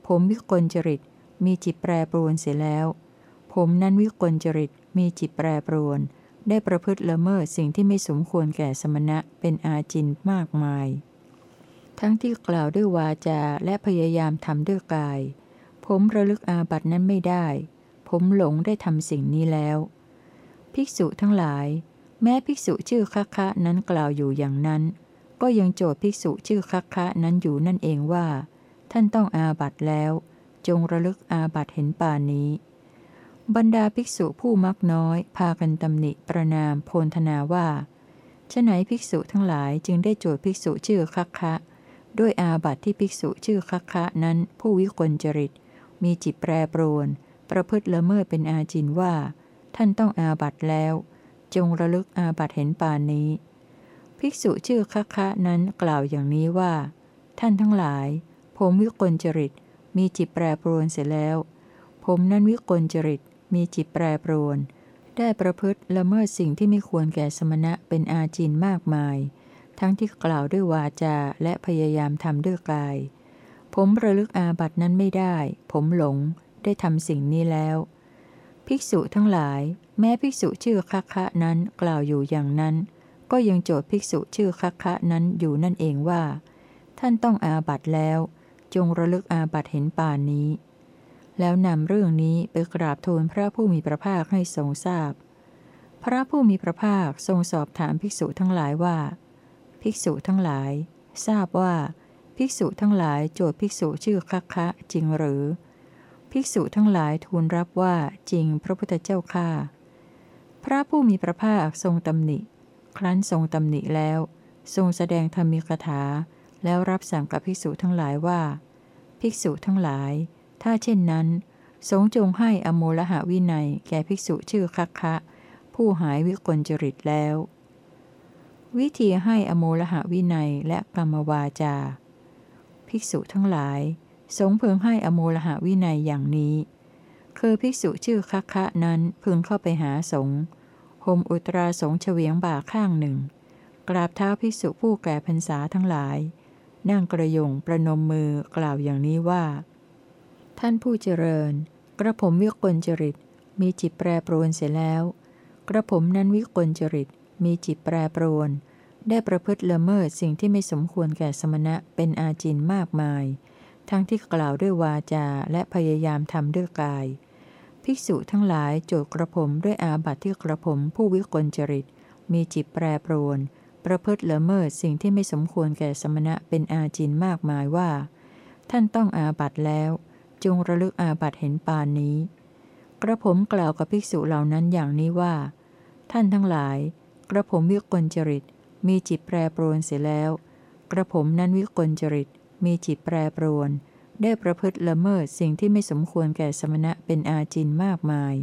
[SPEAKER 1] ผมวิกลจริตมีจิตแปรปรวนเสียแล้ว ผมนั้นวิกลจริตมีจิตแปรปรวน ได้ประพฤติละเมิดสิ่งที่ไม่สมควรแก่สมณะเป็นอาจินมากมาย ทั้งที่กล่าวด้วยวาจาและพยายามทำด้วยกาย ผมระลึกอาบัตินั้นไม่ได้ ผมหลงได้ทำสิ่งนี้แล้ว ภิกษุทั้งหลาย แม้ภิกษุชื่อคัคคะนั้นกล่าวอยู่อย่างนั้น ก็ยังโจทย์ภิกษุชื่อคัคคะนั้นอยู่นั่นเองว่า ท่านต้องอาบัตแล้ว จงระลึกอาบัตเห็นป่านี้ บรรดาภิกษุผู้มักน้อย พากันตำหนิประนามโพนธนาว่าฉไหนภิกษุทั้งหลายจึงได้โจทย์ภิกษุชื่อคัคคะด้วยอาบัตที่ภิกษุชื่อคัคคะนั้น ผู้วิกลจริต มีจิตแปรปรวน ประพฤติละเมิดเป็นอาจินว่า ท่านต้องอาบัตแล้ว จงระลึกอาบัตเห็นปานนี้ ภิกษุชื่อคัคคะนั้นกล่าวอย่างนี้ว่า ท่านทั้งหลาย ผมวิกลจริตมีจิตแปรปรวนเสร็จแล้ว ผมนั้นวิกลจริตมีจิตแปรปรวน ได้ประพฤติละเมิดสิ่งที่ไม่ควรแก่สมณะเป็นอาจินมากมาย ทั้งที่กล่าวด้วยวาจาและพยายามทำด้วยกาย ผมระลึกอาบัตินั้นไม่ได้ ผมหลงได้ทำสิ่งนี้แล้ว ภิกษุทั้งหลาย แม้ภิกษุชื่อคัคคะนั้นกล่าวอยู่อย่างนั้น ก็ยังโจทย์ภิกษุชื่อคัคคะนั้นอยู่นั่นเองว่า ท่านต้องอาบัตแล้ว จงระลึกอาบัตเห็นป่านนี้ แล้วนำเรื่องนี้ไปกราบทูลพระผู้มีพระภาคให้ทรงทราบพพระผู้มีพระภาคทรงสอบถามภิกษุทั้งหลายว่า ภิกษุทั้งหลาย ทราบว่าภิกษุทั้งหลายโจทย์ภิกษุชื่อคัคคะจริงหรือ ภิกษุทั้งหลายทูลรับว่าจริงพระพุทธเจ้าข้า พระผู้มีพระภาคทรงตำหนิ ครั้นทรงตำหนิแล้ว ทรงแสดงธรรมีคถา แล้วรับสั่งกับภิกษุทั้งหลายว่า ภิกษุทั้งหลาย ถ้าเช่นนั้น สงจงให้อโมละหะวินัยแก่ภิกษุชื่อคัคคะ ผู้หายวิกลจริตแล้ว วิธีให้อโมละหะวินัยและกรรมวาจา ภิกษุทั้งหลาย สงเพึงให้อโมละหะวินัยอย่างนี้ คือภิกษุชื่อคัคคะนั้นพึงเข้าไปหาสงห่มอุตราสงเฉวียงบ่าข้างหนึ่ง กราบเท้าภิกษุผู้แก่พรรษาทั้งหลาย นั่งกระยงประนมมือกล่าวอย่างนี้ว่า ท่านผู้เจริญ กระผมวิกลจริต มีจิตแปรปรวนเสียแล้ว กระผมนั้นวิกลจริต มีจิตแปรปรวน ได้ประพฤติละเมิดสิ่งที่ไม่สมควรแก่สมณะเป็นอาจินมากมาย ทั้งที่กล่าวด้วยวาจาและพยายามทำด้วยกาย ภิกษุทั้งหลายโจทกระผมด้วยอาบัติที่กระผมผู้วิกลจริต มีจิตแปรปรวน ประพฤติละเมิดสิ่งที่ไม่สมควรแก่สมณะเป็นอาจินมากมายว่า ท่านต้องอาบัตแล้ว จงระลึกอาบัตเห็นปานนี้ กระผมกล่าวกับภิกษุเหล่านั้นอย่างนี้ว่า ท่านทั้งหลาย กระผมวิกลจริต มีจิตแปรปรวนเสียแล้ว กระผมนั้นวิกลจริต มีจิตแปรปรวน ได้ประพฤติละเมิดสิ่งที่ไม่สมควรแก่สมณะเป็นอาจินมากมาย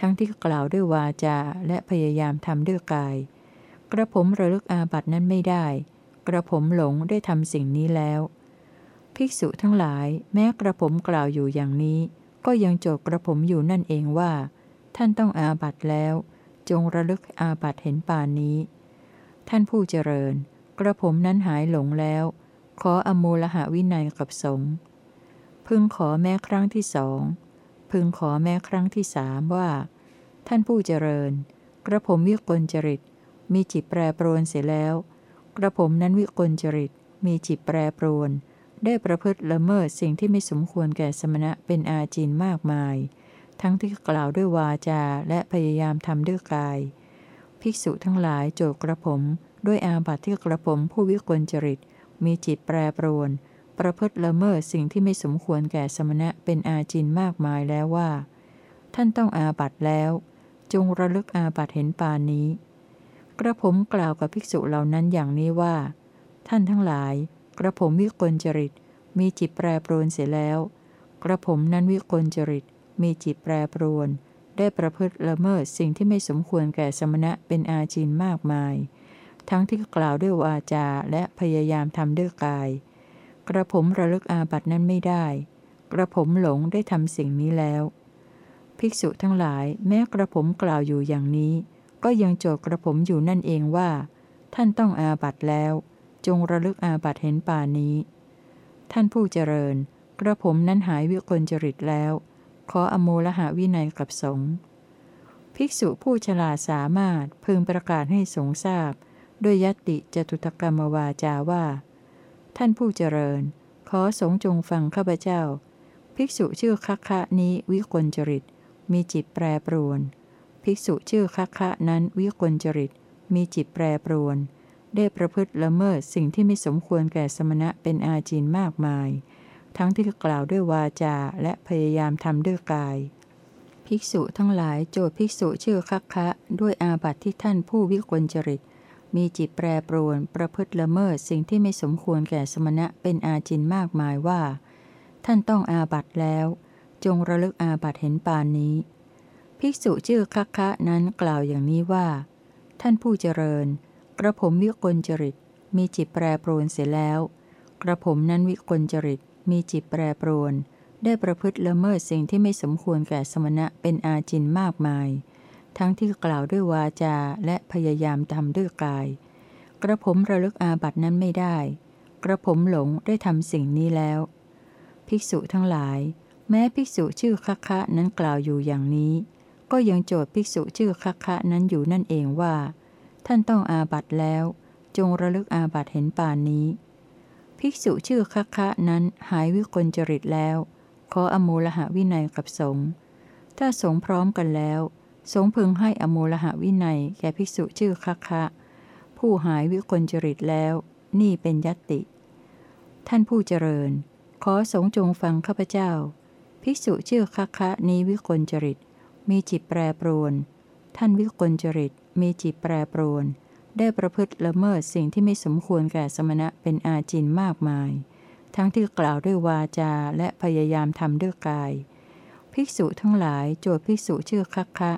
[SPEAKER 1] ทั้งที่กล่าวด้วยวาจาและพยายามทำด้วยกาย กระผมระลึกอาบัตินั้นไม่ได้ กระผมหลงได้ทำสิ่งนี้แล้ว ภิกษุทั้งหลาย แม้กระผมกล่าวอยู่อย่างนี้ ก็ยังโจกกระผมอยู่นั่นเองว่า ท่านต้องอาบัติแล้ว จงระลึกอาบัติเห็นป่านนี้ ท่านผู้เจริญ กระผมนั้นหายหลงแล้ว ขออโมลหะวินัยกับสง พึงขอแม้ครั้งที่สอง พึงขอแม้ครั้งที่สามว่า ท่านผู้เจริญ กระผมวิกลจริต มีจิตแปรปรวนเสียแล้ว กระผมนั้นวิกลจริต มีจิตแปรปรวน ได้ประพฤติละเมิดสิ่งที่ไม่สมควรแก่สมณะเป็นอาจินมากมาย ทั้งที่กล่าวด้วยวาจาและพยายามทำด้วยกาย ภิกษุทั้งหลายโจกกระผม ด้วยอาบัติที่กระผมผู้วิกลจริต มีจิตแปรปรวน ประพฤติละเมิดสิ่งที่ไม่สมควรแก่สมณะเป็นอาจินมากมายแล้วว่า ท่านต้องอาบัตแล้ว จงระลึกอาบัตเห็นปานนี้ กระผมกล่าวกับภิกษุเหล่านั้นอย่างนี้ว่า ท่านทั้งหลาย กระผมวิกลจริต มีจิตแปรปรวนเสียแล้วกกระผมนั้นวิกลจริต มีจิตแปรปรวน ได้ประพฤติละเมิดสิ่งที่ไม่สมควรแก่สมณะเป็นอาจินมากมาย ทั้งที่กล่าวด้วยวาจาและพยายามทำด้วยกาย กระผมระลึกอาบัตินั้นไม่ได้ กระผมหลงได้ทำสิ่งนี้แล้ว ภิกษุทั้งหลาย แม้กระผมกล่าวอยู่อย่างนี้ ก็ยังโจทย์กระผมอยู่นั่นเองว่า ท่านต้องอาบัติแล้ว จงระลึกอาบัติเห็นป่านี้ ท่านผู้เจริญ กระผมนั้นหายวิกลจริตแล้ว ขออโมลหาวินัยกับสงฆ์ภิกษุผู้ฉลาดสามารถพึงประกาศให้สงทราบ ด้วยยติจตุตกรรมวาจาว่า ท่านผู้เจริญ ขอสงฆ์จงฟังข้าพเจ้า ภิกษุชื่อคัคคะนี้วิกลจริต มีจิตแปรปรวน ภิกษุชื่อคัคคะนั้นวิกลจริต มีจิตแปรปรวน ได้ประพฤติละเมิดสิ่งที่ไม่สมควรแก่สมณะเป็นอาจินมากมาย ทั้งที่กล่าวด้วยวาจาและพยายามทำด้วยกาย ภิกษุทั้งหลายโจทย์ภิกษุชื่อคัคคะ ด้วยอาบัติที่ท่านผู้วิกลจริต มีจิตแปรปรวนประพฤติละเมิดสิ่งที่ไม่สมควรแก่สมณะเป็นอาจินมากมายว่า ท่านต้องอาบัตแล้ว จงระลึกอาบัตเห็นปานนี้ ภิกษุชื่อคัคคะนั้นกล่าวอย่างนี้ว่า ท่านผู้เจริญ กระผมวิกลจริต มีจิตแปรปรวนเสียแล้ว กระผมนั้นวิกลจริต มีจิตแปรปรวน ได้ประพฤติละเมิดสิ่งที่ไม่สมควรแก่สมณะเป็นอาจินมากมาย ทั้งที่กล่าวด้วยวาจาและพยายามทำด้วยกาย กระผมระลึกอาบัตินั้นไม่ได้ กระผมหลงได้ทำสิ่งนี้แล้ว ภิกษุทั้งหลาย แม้ภิกษุชื่อคัคคะนั้นกล่าวอยู่อย่างนี้ ก็ยังโจทย์ภิกษุชื่อคัคคะนั้นอยู่นั่นเองว่า ท่านต้องอาบัติแล้ว จงระลึกอาบัติเห็นป่านนี้ ภิกษุชื่อคัคคะนั้นหายวิกลจริตแล้ว ขออโมลหะวินัยกับสงฆ์ถ้าสงฆ์พร้อมกันแล้ว สงพึงให้อโมลหะวินัย แก่ภิกษุชื่อคัคคะ ผู้หายวิกลจริตแล้ว นี่เป็นยติ ท่านผู้เจริญ ขอสงจงฟังข้าพเจ้า ภิกษุชื่อคัคคะนี้วิกลจริต มีจิตแปรปรวน ท่านวิกลจริต มีจิตแปรปรวน ได้ประพฤติละเมิดสิ่งที่ไม่สมควรแก่สมณะเป็นอาจินมากมาย ทั้งที่กล่าวด้วยวาจาและพยายามทำด้วยกาย ภิกษุทั้งหลายโจทย์ภิกษุชื่อคัคคะ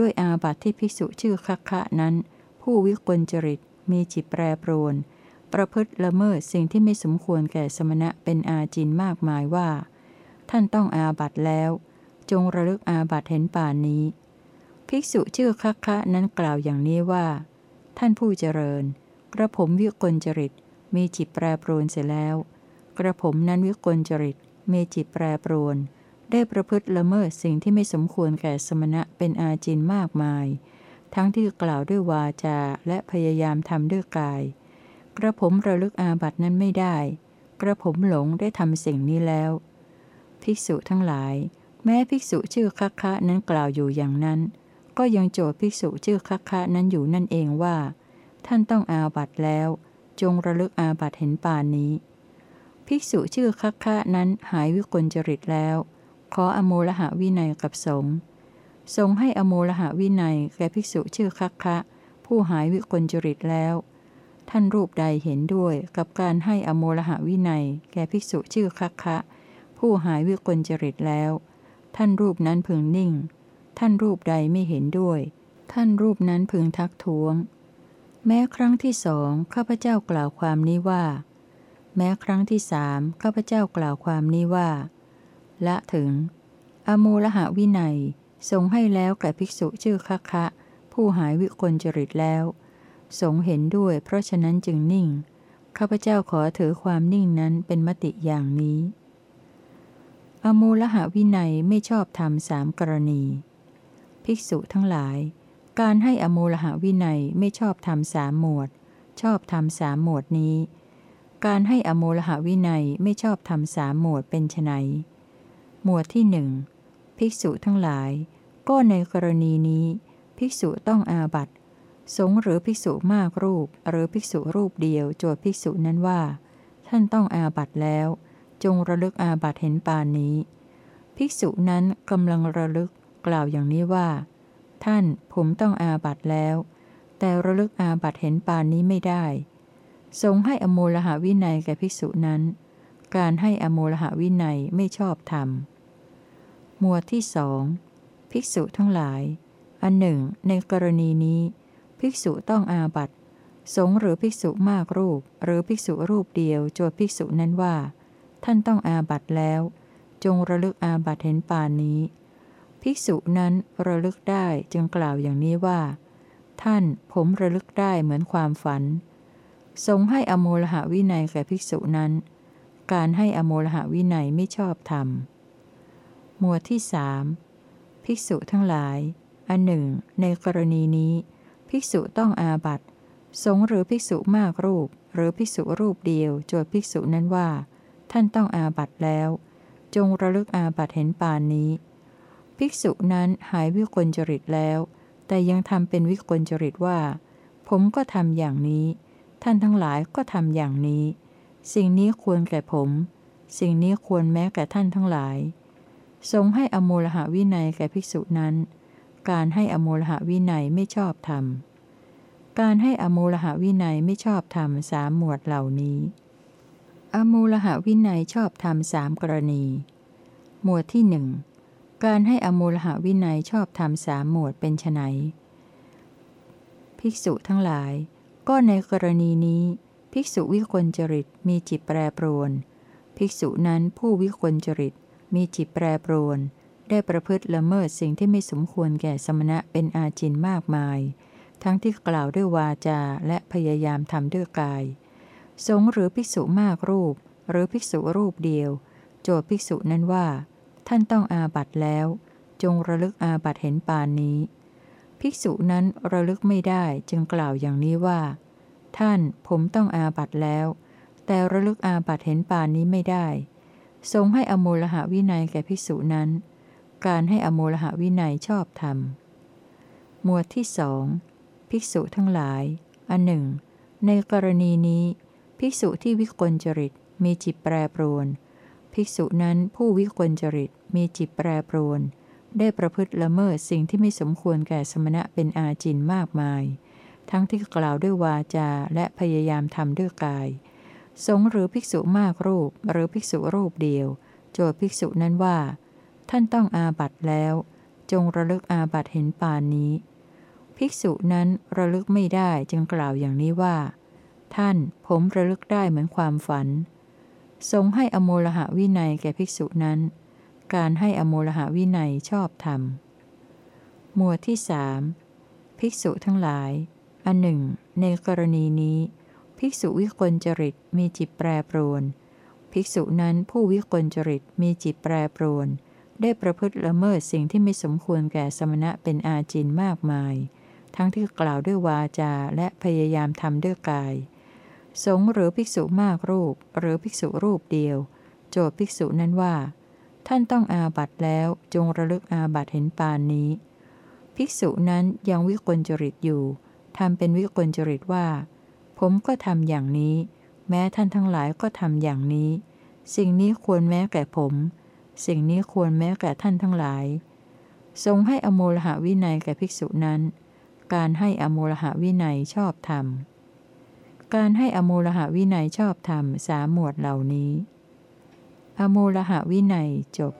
[SPEAKER 1] ด้วยอาบัติที่ภิกษุชื่อคัคคะนั้น ผู้วิกลจริตมีจิตแปรปรวน ประพฤติละเมิดสิ่งที่ไม่สมควรแก่สมณะเป็นอาจินมากมายว่า ท่านต้องอาบัตแล้ว จงระลึกอาบัตเห็นป่านนี้ ภิกษุชื่อคัคคะนั้นกล่าวอย่างนี้ว่า ท่านผู้เจริญ กระผมวิกลจริตมีจิตแปรปรวนเสียแล้ว กระผมนั้นวิกลจริตมีจิตแปรปรวน ได้ประพฤติละเมิดสิ่งที่ไม่สมควรแก่สมณะเป็นอาจินมากมาย ทั้งที่กล่าวด้วยวาจาและพยายามทำด้วยกาย กระผมระลึกอาบัตินั้นไม่ได้ กระผมหลงได้ทำสิ่งนี้แล้ว ภิกษุทั้งหลาย แม้ภิกษุชื่อคัคคะนั้นกล่าวอยู่อย่างนั้น ก็ยังโจทย์ภิกษุชื่อคัคคะนั้นอยู่นั่นเองว่า ท่านต้องอาบัติแล้ว จงระลึกอาบัติเห็นป่านนี้ ภิกษุชื่อคัคคะนั้นหายวิกลจริตแล้ว ขออโมลหะวินัยกับสงฆ์ทรงให้อโมลหะวินัยแก่ภิกษุชื่อคัคคะ ผู้หายวิกลจริตแล้ว ท่านรูปใดเห็นด้วยกับการให้อโมลหะวินัย แก่ภิกษุชื่อคัคคะ ผู้หายวิกลจริตแล้ว ท่านรูปนั้นพึงนิ่ง ท่านรูปใดไม่เห็นด้วย ท่านรูปนั้นพึงทักท้วง แม้ครั้งที่สองข้าพเจ้ากล่าวความนี้ว่า แม้ครั้งที่สามข้าพเจ้ากล่าวความนี้ว่า ละถึงอโมลหะวินัย ทรงให้แล้วแก่ภิกษุชื่อคัคคะผู้หายวิกลจริตแล้ว สงเห็นด้วยเพราะฉะนั้นจึงนิ่ง ข้าพเจ้าขอถือความนิ่งนั้นเป็นมติอย่างนี้อโมลหะวินัยไม่ชอบธรรมสามกรณี ภิกษุทั้งหลาย การให้อโมลหะวินัยไม่ชอบธรรมสามหมวด ชอบธรรมสามหมวดนี้ การให้อโมลหะวินัยไม่ชอบธรรมสามหมวดเป็นไน หมวดที่หนึ่งภิกษุทั้งหลาย ก็ในกรณีนี้ ภิกษุต้องอาบัตสงหรือภิกษุมากรูป หรือภิกษุรูปเดียวโจทย์ภิกษุนั้นว่า ท่านต้องอาบัตแล้ว จงระลึกอาบัตเห็นปานนี้ ภิกษุนั้นกำลังระลึกกล่าวอย่างนี้ว่า ท่านผมต้องอาบัตแล้ว แต่ระลึกอาบัตเห็นปานนี้ไม่ได้ทรงให้อโมลหาวินัยแก่ภิกษุนั้น การให้อโมลหาวินัยไม่ชอบธรรม หมวดที่สองภิกษุทั้งหลาย อันหนึ่ง ในกรณีนี้ ภิกษุต้องอาบัตสงหรือภิกษุมากรูป หรือภิกษุรูปเดียวโจทภิกษุนั้นว่า ท่านต้องอาบัตแล้ว จงระลึกอาบัตเห็นป่านนี้ ภิกษุนั้นระลึกได้จึงกล่าวอย่างนี้ว่า ท่านผมระลึกได้เหมือนความฝัน ทรงให้อโมลหะวินัยแก่ภิกษุนั้น การให้อโมลหะวินัยไม่ชอบธรรม หมวดที่สภิกษุทั้งหลาย อันหนึ่ง ในกรณีนี้ ภิกษุต้องอาบัตสงหรือภิกษุมากรูป หรือภิกษุรูปเดียวโจทย์ภิกษุนั้นว่า ท่านต้องอาบัตแล้ว จงระลึกอาบัตเห็นปานนี้ ภิกษุนั้นหายวิกลจริตแล้ว แต่ยังทำเป็นวิกลจริตว่า ผมก็ทำอย่างนี้ ท่านทั้งหลายก็ทำอย่างนี้ สิ่งนี้ควรแก่ผม สิ่งนี้ควรแม้แก่ท่านทั้งหลาย ทรงให้อโมลหะวินัยแก่ภิกษุนั้น การให้อโมลหะวินัยไม่ชอบธรรม การให้อโมลหะวินัยไม่ชอบธรรมสามหมวดเหล่านี้ อโมลหะวินัยชอบธรรมสามกรณี หมวดที่หนึ่งการให้อโมลหะวินัยชอบธรรมสามหมวดเป็นไนภิกษุทั้งหลาย ก็ในกรณีนี้ ภิกษุวิกลจริตมีจิตแปรปรวน ภิกษุนั้นผู้วิกลจริต มีจิตแปรปรวน ได้ประพฤติละเมิดสิ่งที่ไม่สมควรแก่สมณะเป็นอาจินมากมาย ทั้งที่กล่าวด้วยวาจาและพยายามทำด้วยกาย สงหรือภิกษุมากรูป หรือภิกษุรูปเดียว โจทย์ภิกษุนั้นว่า ท่านต้องอาบัตแล้ว จงระลึกอาบัตเห็นปานนี้ ภิกษุนั้นระลึกไม่ได้จึงกล่าวอย่างนี้ว่า ท่านผมต้องอาบัตแล้ว แต่ระลึกอาบัตเห็นปานนี้ไม่ได้ ทรงให้อโมลหะวินัยแก่ภิกษุนั้น การให้อโมลหะวินัยชอบธรรม หมวดที่สองภิกษุทั้งหลาย อันหนึ่ง ในกรณีนี้ ภิกษุที่วิกลจริตมีจิตแปรปรวน ภิกษุนั้นผู้วิกลจริตมีจิตแปรปรวน ได้ประพฤติละเมิดสิ่งที่ไม่สมควรแก่สมณะเป็นอาจินมากมาย ทั้งที่กล่าวด้วยวาจาและพยายามทำด้วยกาย สงหรือภิกษุมากรูปหรือภิกษุรูปเดียว โจทย์ภิกษุนั้นว่า ท่านต้องอาบัตแล้ว จงระลึกอาบัตเห็นปานนี้ ภิกษุนั้นระลึกไม่ได้จึงกล่าวอย่างนี้ว่า ท่านผมระลึกได้เหมือนความฝัน ทรงให้อโมลหะวินัยแก่ภิกษุนั้น การให้อโมลหะวินัยชอบธรรมหมวดที่สภิกษุทั้งหลาย อันหนึ่ง ในกรณีนี้ ภิกษุวิกลจริตมีจิตแปรปรวน ภิกษุนั้นผู้วิกลจริตมีจิตแปรปรวน ได้ประพฤติละเมิดสิ่งที่ไม่สมควรแก่สมณะเป็นอาจินมากมาย ทั้งที่กล่าวด้วยวาจาและพยายามทำด้วยกาย สงหรือภิกษุมากรูปหรือภิกษุรูปเดียว โจทย์ภิกษุนั้นว่า ท่านต้องอาบัตแล้วจงระลึกอาบัตเห็นปานนี้ ภิกษุนั้นยังวิกลจริตอยู่ทำเป็นวิกลจริตว่า ผมก็ทำอย่างนี้ แม้ท่านทั้งหลายก็ทำอย่างนี้ สิ่งนี้ควรแม้แก่ผม สิ่งนี้ควรแม้แก่ท่านทั้งหลาย ทรงให้อโมลหะวินัยแก่ภิกษุนั้น การให้อโมลหะวินัยชอบธรรม การให้อโมลหะวินัยชอบธรรมสามหมวดเหล่านี้ อโมลหะวินัยจบ